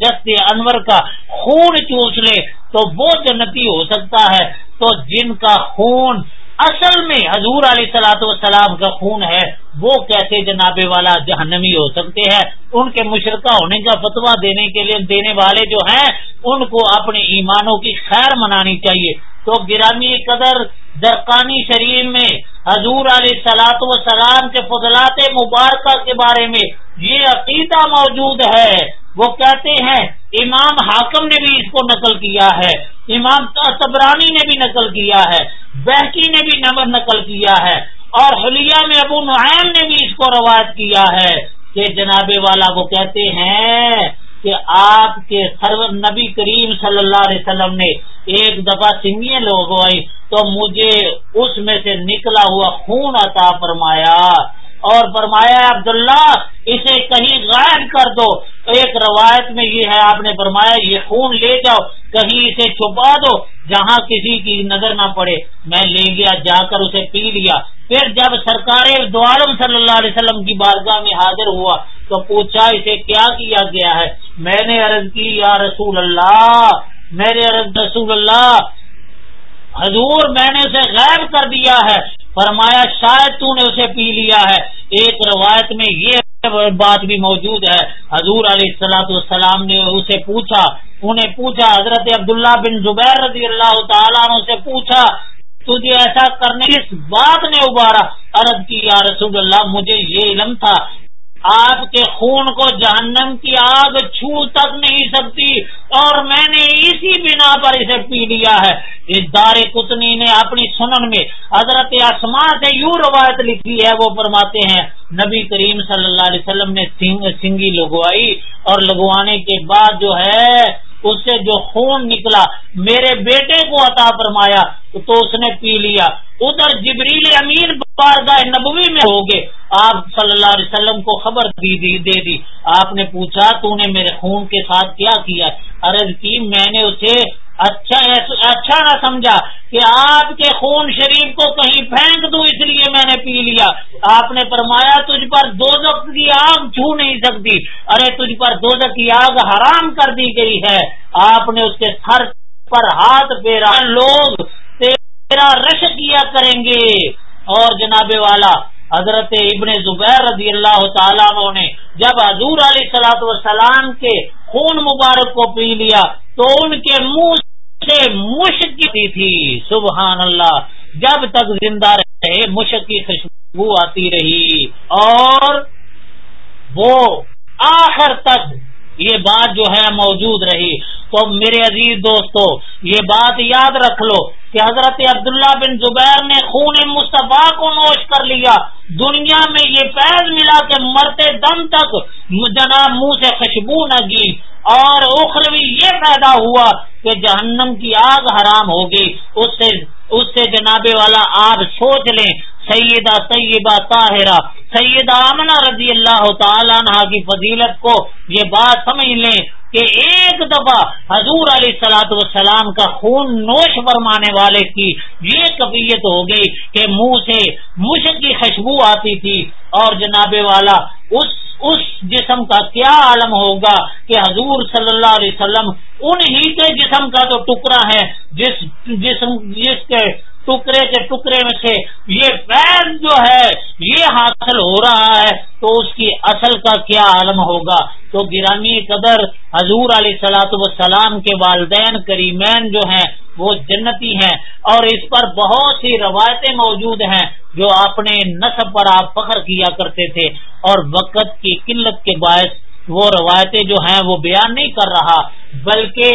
جس انور کا خون چوس لے تو وہ جنتی ہو سکتا ہے تو جن کا خون اصل میں حضور علیہ سلاۃ والسلام کا خون ہے، وہ کیسے جناب والا جہنمی ہو سکتے ہیں؟ ان کے مشرقہ ہونے کا فتوا دینے کے لیے دینے والے جو ہیں، ان کو اپنے ایمانوں کی خیر منانی چاہیے۔ تو گرامی قدر درقانی شریف میں حضور علیہ سلاۃ وسلام کے فضلات مبارکہ کے بارے میں یہ عقیدہ موجود ہے۔ وہ کہتے ہیں، امام حاکم نے بھی اس کو نقل کیا ہے، امام تبرانی نے بھی نقل کیا ہے۔ بہکی نے بھی نمبر نقل کیا ہے اور حلیہ میں ابو نعیم نے بھی اس کو روایت کیا ہے کہ جناب والا وہ کہتے ہیں کہ آپ کے سرور نبی کریم صلی اللہ علیہ وسلم نے ایک دفعہ سنگیاں لوگ آئی تو مجھے اس میں سے نکلا ہوا خون عطا فرمایا اور فرمایا عبداللہ، اسے کہیں غائب کر دو. ایک روایت میں یہ ہے، آپ نے فرمایا، یہ خون لے جاؤ، کہیں اسے چھپا دو، جہاں کسی کی نظر نہ پڑے۔ میں لے گیا، جا کر اسے پی لیا۔ پھر جب سرکار دوارم صلی اللہ علیہ وسلم کی بارگاہ میں حاضر ہوا، تو پوچھا، اسے کیا کیا گیا ہے؟ میں نے عرض کی، یا رسول اللہ، میرے عرض رسول اللہ، حضور میں نے اسے غائب کر دیا ہے۔ فرمایا شاید تو نے اسے پی لیا ہے۔ ایک روایت میں یہ بات بھی موجود ہے۔ حضور علیہ السلاۃ والسلام نے اسے پوچھا۔ انہیں پوچھا، حضرت عبداللہ بن زبیر رضی اللہ تعالیٰ نے اسے پوچھا، تجھے ایسا کرنے اس بات نے ابارا عرض کی، یا رسول اللہ، مجھے یہ علم تھا آپ کے خون کو جہنم کی آگ چھو تک نہیں سکتی اور میں نے اسی بنا پر اسے پی لیا ہے۔ اس دار کتنی نے اپنی سنن میں حضرت آسمان سے یوں روایت لکھی ہے، وہ فرماتے ہیں، نبی کریم صلی اللہ علیہ وسلم نے سنگی لگوائی اور لگوانے کے بعد جو ہے، اس سے جو خون نکلا، میرے بیٹے کو عطا فرمایا، تو اس نے پی لیا۔ ادھر جبریل امین بارگاہ نبوی میں ہوگے آپ صلی اللہ علیہ وسلم کو خبر دی دی دے دی۔ آپ نے پوچھا، تو نے میرے خون کے ساتھ کیا کیا؟ عرض کی میں نے اسے اچھا اچھا نہ سمجھا کہ آپ کے خون شریف کو کہیں پھینک دوں، اس لیے میں نے پی لیا۔ آپ نے فرمایا، تجھ پر دو کی آگ چھو نہیں سکتی۔ ارے، تجھ پر دو کی آگ حرام کر دی گئی ہے۔ آپ نے اس کے سر پر ہاتھ پھیرا۔ لوگ تیرا رش کیا کریں گے۔ اور جناب والا، حضرت ابن زبیر رضی اللہ تعالیٰ نے جب حضور علیہ سلاۃ والسلام کے خون مبارک کو پی لیا تو ان کے منہ سے مشک کی تھی۔ سبحان اللہ، جب تک زندہ رہے، مشک کی خوشبو آتی رہی۔ اور وہ آخر تک یہ بات جو ہے موجود رہی۔ تو میرے عزیز دوستو، یہ بات یاد رکھ لو۔ کہ حضرت عبداللہ بن زبیر نے خون مصطفیٰ کو نوش کر لیا۔ دنیا میں یہ فیض ملا کہ مرتے دم تک جناب منہ سے خوشبو نہ گی۔ اور اخروی یہ پیدا ہوا کہ جہنم کی آگ حرام ہوگی۔ اس سے اس سے جناب والا آپ سوچ لیں۔ سیدہ طیبہ طاہرہ، سیدہ آمنہ رضی اللہ تعالیٰ عنہ کی فضیلت کو یہ بات سمجھ لیں۔ کہ ایک دفعہ حضور علیہ سلاۃ والسلام کا خون نوش فرمانے والے کی یہ کفیت ہو گئی کہ منہ سے مشق کی خوشبو آتی تھی اور جناب والا اس اس جسم کا کیا عالم ہوگا کہ حضور صلی اللہ علیہ وسلم ان ہی کے جسم کا تو ٹکڑا ہے جس جسم جس کے ٹکڑے کے ٹکڑے میں سے یہ فیض جو ہے یہ حاصل ہو رہا ہے تو اس کی اصل کا کیا عالم ہوگا؟ تو گرامی قدر حضور علیہ سلاۃ وسلام کے والدین کریمین جو ہیں وہ جنتی ہیں اور اس پر بہت سی روایتیں موجود ہیں جو اپنے نصب پر آپ فخر کیا کرتے تھے اور وقت کی قلت کے باعث وہ روایتیں جو ہیں وہ بیان نہیں کر رہا، بلکہ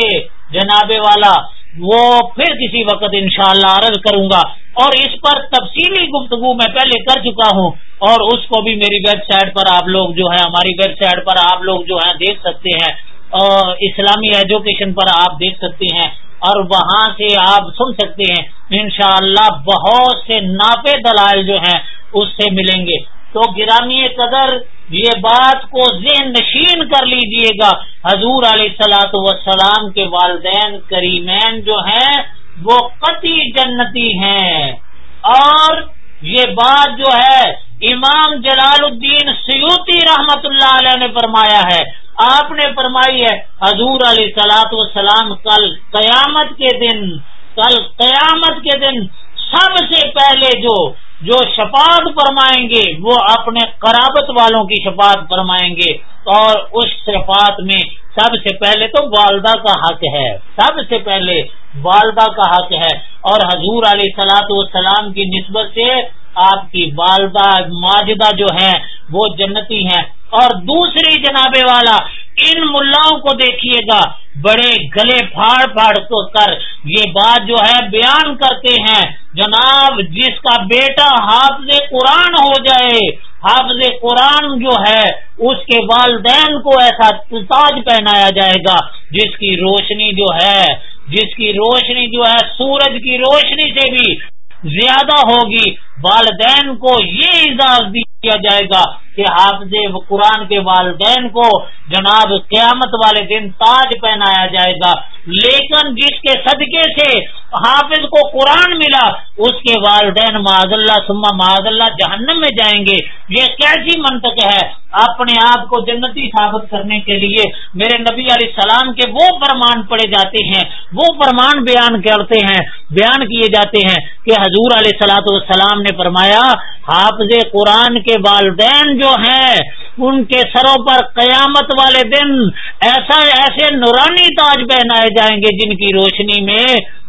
جناب والا وہ پھر کسی وقت انشاءاللہ شاء عرض کروں گا اور اس پر تفصیلی گفتگو میں پہلے کر چکا ہوں اور اس کو بھی میری ویب سائٹ پر آپ لوگ جو ہے ہماری ویب سائٹ پر آپ لوگ جو ہے دیکھ سکتے ہیں اور اسلامی ایجوکیشن پر آپ دیکھ سکتے ہیں اور وہاں سے آپ سن سکتے ہیں۔ انشاءاللہ بہت سے ناپے دلائل جو ہیں، اس سے ملیں گے۔ تو گرامی قدر یہ بات کو ذہن نشین کر لیجیے گا۔ حضور علیہ سلاۃ وسلام کے والدین کریمین جو ہیں، وہ قطعی جنتی ہیں۔ اور یہ بات جو ہے، امام جلال الدین سیوتی رحمت اللہ علیہ نے فرمایا ہے۔ آپ نے فرمائی ہے، حضور علیہ سلاۃ وسلام کل قیامت کے دن، کل قیامت کے دن سب سے پہلے جو جو شفاعت فرمائیں گے، وہ اپنے قرابت والوں کی شفاعت فرمائیں گے۔ اور اس شفاعت میں سب سے پہلے تو والدہ کا حق ہے۔ سب سے پہلے والدہ کا حق ہے۔ اور حضور علیہ سلاۃ والسلام کی نسبت سے آپ کی والدہ ماجدہ جو ہے وہ جنتی ہیں۔ اور دوسری جناب والا ان ملاؤں کو دیکھیے گا، بڑے گلے پھاڑ پھاڑ کو کر یہ بات جو ہے بیان کرتے ہیں۔ جناب، جس کا بیٹا حافظ قرآن ہو جائے، حافظ قرآن جو ہے، اس کے والدین کو ایسا تاج پہنایا جائے گا۔ جس کی روشنی جو ہے، جس کی روشنی جو ہے، سورج کی روشنی سے بھی زیادہ ہوگی، والدین کو یہ اعزاز دیا جائے گا کہ حافظ قرآن کے والدین کو جناب قیامت والے دن تاج پہنایا جائے گا۔ لیکن جس کے صدقے سے حافظ کو قرآن ملا، اس کے والدین معذ اللہ سما معذ اللہ جہنم میں جائیں گے۔ یہ کیسی منطق ہے؟ اپنے آپ کو جنتی ثابت کرنے کے لیے میرے نبی علیہ السلام کے وہ فرمان پڑے جاتے ہیں، وہ فرمان بیان کرتے ہیں، بیان کیے جاتے ہیں کہ حضور علیہ سلاۃ والسلام نے فرمایا، حافظ قرآن کے والدین جو ہیں، ان کے سروں پر قیامت والے دن ایسا ایسے نورانی تاج پہنائے جائیں گے جن کی روشنی میں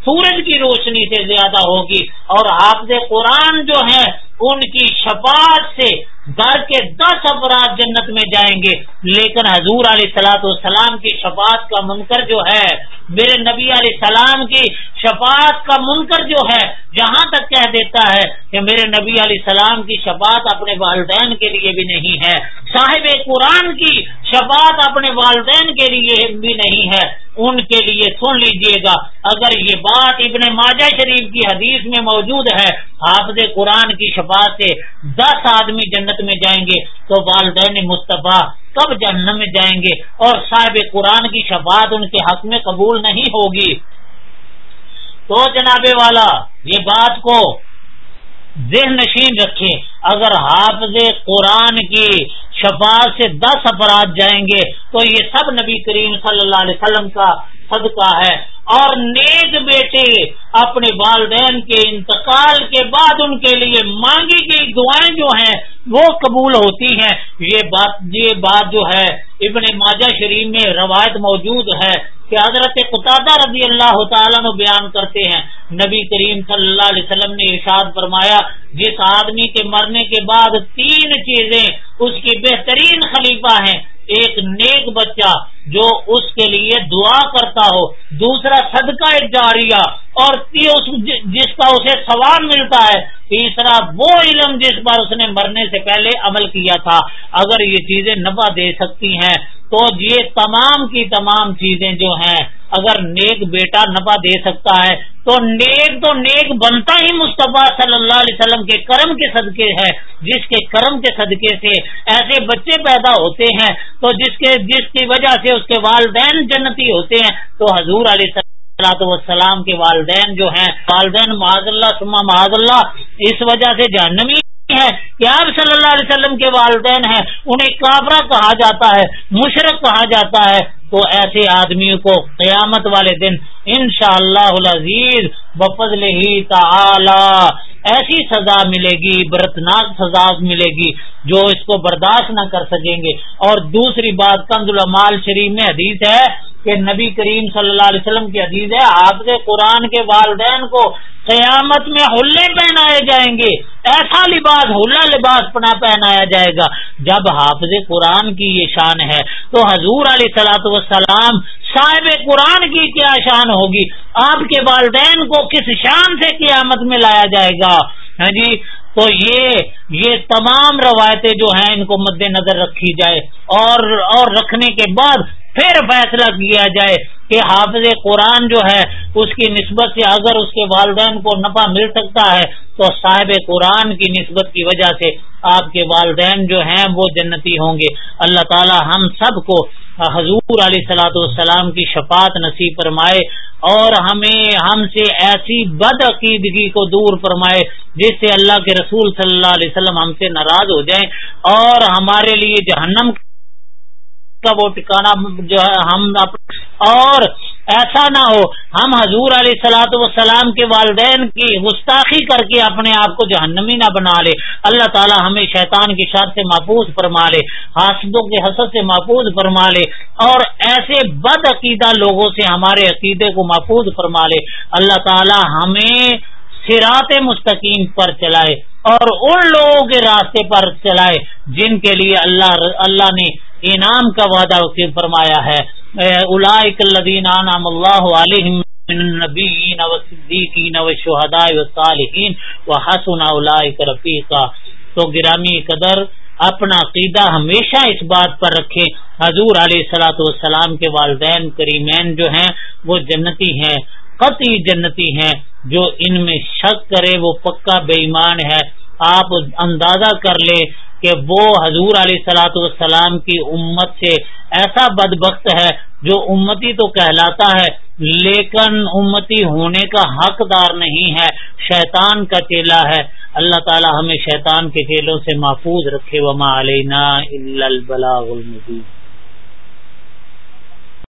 سورج کی روشنی سے زیادہ ہوگی اور حافظ قرآن جو ہے ان کی شفاعت سے در کے دس افراد جنت میں جائیں گے۔ لیکن حضور علیہ سلاۃ والسلام کی شفاعت کا منکر جو ہے، میرے نبی علیہ السلام کی شفاعت کا منکر جو ہے، جہاں تک کہہ دیتا ہے کہ میرے نبی علیہ السلام کی شفاعت اپنے والدین کے لیے بھی نہیں ہے۔ صاحب قرآن کی شفاعت اپنے والدین کے لیے بھی نہیں ہے۔ ان کے لیے سن لیجیے گا۔ اگر یہ بات ابن ماجہ شریف کی حدیث میں موجود ہے، حافظ قرآن کی شفاعت سے دس آدمی جنت میں جائیں گے تو والدین مصطفیٰ کب جہنم میں جائیں گے؟ اور صاحب قرآن کی شفاعت ان کے حق میں قبول نہیں ہوگی۔ تو جناب والا، یہ بات کو ذہن نشین رکھے اگر حافظ قرآن کی شفاعت سے دس افراد جائیں گے، تو یہ سب نبی کریم صلی اللہ علیہ وسلم کا صدقہ ہے۔ اور نیک بیٹے اپنے والدین کے انتقال کے بعد ان کے لیے مانگی گئی دعائیں جو ہیں، وہ قبول ہوتی ہیں۔ یہ بات یہ بات جو ہے، ابن ماجہ شریف میں روایت موجود ہے۔ کہ حضرت قطع رضی اللہ تعالیٰ نے بیان کرتے ہیں۔ نبی کریم صلی اللہ علیہ وسلم نے ارشاد فرمایا، جس آدمی کے مرنے کے بعد تین چیزیں اس کی بہترین خلیفہ ہیں۔ ایک نیک بچہ جو اس کے لیے دعا کرتا ہو، دوسرا صدقہ جاریہ، اور جس کا اسے ثواب ملتا ہے۔ تیسرا وہ علم جس پر اس نے مرنے سے پہلے عمل کیا تھا۔ اگر یہ چیزیں نفع دے سکتی ہیں تو یہ تمام کی تمام چیزیں جو ہیں، اگر نیک بیٹا نفع دے سکتا ہے، تو نیک تو نیک بنتا ہی مصطفیٰ صلی اللہ علیہ وسلم کے کرم کے صدقے ہے جس کے کرم کے صدقے سے ایسے بچے پیدا ہوتے ہیں، تو جس کے، جس کی وجہ سے اس کے والدین جنتی ہوتے ہیں، تو حضور علیہ وسلام کے والدین جو ہیں، والدین معاذ اللہ سما معاذ اللہ، اس وجہ سے جہنمی ہے کہ آپ صلی اللہ علیہ وسلم کے والدین ہیں۔ انہیں کابرا کہا جاتا ہے، مشرق کہا جاتا ہے۔ تو ایسے آدمی کو قیامت والے دن ان شاء اللہ عزیز بفضل ہی تعالی ایسی سزا ملے گی، برتناک سزا ملے گی جو اس کو برداشت نہ کر سکیں گے۔ اور دوسری بات، کنز المال شریف میں حدیث ہے کہ نبی کریم صلی اللہ علیہ وسلم کی حدیث ہے، آپ کے قرآن کے والدین کو قیامت میں ہلے پہنائے جائیں گے۔ ایسا لباس ہلا لباس پنا پہنایا جائے گا۔ جب حافظ قرآن کی یہ شان ہے، تو حضور علیہ سلاۃ وسلام صاحب قرآن کی کیا شان ہوگی؟ آپ کے والدین کو کس شان سے قیامت میں لایا جائے گا؟ ہاں جی تو یہ یہ تمام روایتیں جو ہیں، ان کو مد نظر رکھی جائے اور اور رکھنے کے بعد پھر فیصلہ کیا جائے کہ حافظ قرآن جو ہے، اس کی نسبت سے اگر اس کے والدین کو نفع مل سکتا ہے، تو صاحب قرآن کی نسبت کی وجہ سے آپ کے والدین جو ہیں وہ جنتی ہوں گے۔ اللہ تعالی ہم سب کو حضور علیہ سلاۃ والسلام کی شفاعت نصیب فرمائے اور ہمیں ہم سے ایسی بد عقیدگی کو دور فرمائے جس سے اللہ کے رسول صلی اللہ علیہ وسلم ہم سے ناراض ہو جائیں اور ہمارے لیے جہنم کا وہ ٹکانا جو ہے ہم اور ایسا نہ ہو، ہم حضور علیہ سلاۃ وسلام کے والدین کی گستاخی کر کے اپنے آپ کو جہنمی نہ بنا لے۔ اللہ تعالی ہمیں شیطان کی شر سے محفوظ فرما لے، حاسدوں کے حسد سے محفوظ فرما لے اور ایسے بد عقیدہ لوگوں سے ہمارے عقیدے کو محفوظ فرما لے۔ اللہ تعالی ہمیں سرات مستقیم پر چلائے اور ان لوگوں کے راستے پر چلائے جن کے لیے اللہ اللہ نے انعام کا وعدہ فرمایا ہے۔ الدین نام اللہ علیہ نبین و صدیقین و شہداء و صالحین و حسن رفیقہ تو گرامی قدر، اپنا عقیدہ ہمیشہ اس بات پر رکھے۔ حضور علیہ سلاۃ والسلام کے والدین کریمین جو ہیں، وہ جنتی ہیں، قطعی جنتی ہیں۔ جو ان میں شک کرے، وہ پکا بے ایمان ہے۔ آپ اندازہ کر لے کہ وہ حضور علیہ سلاۃ والسلام کی امت سے ایسا بدبخت ہے جو امتی تو کہلاتا ہے، لیکن امتی ہونے کا حقدار نہیں ہے، شیطان کا چیلا ہے۔ اللہ تعالی ہمیں شیطان کے چیلوں سے محفوظ رکھے۔ وما علینا البلاغ المبین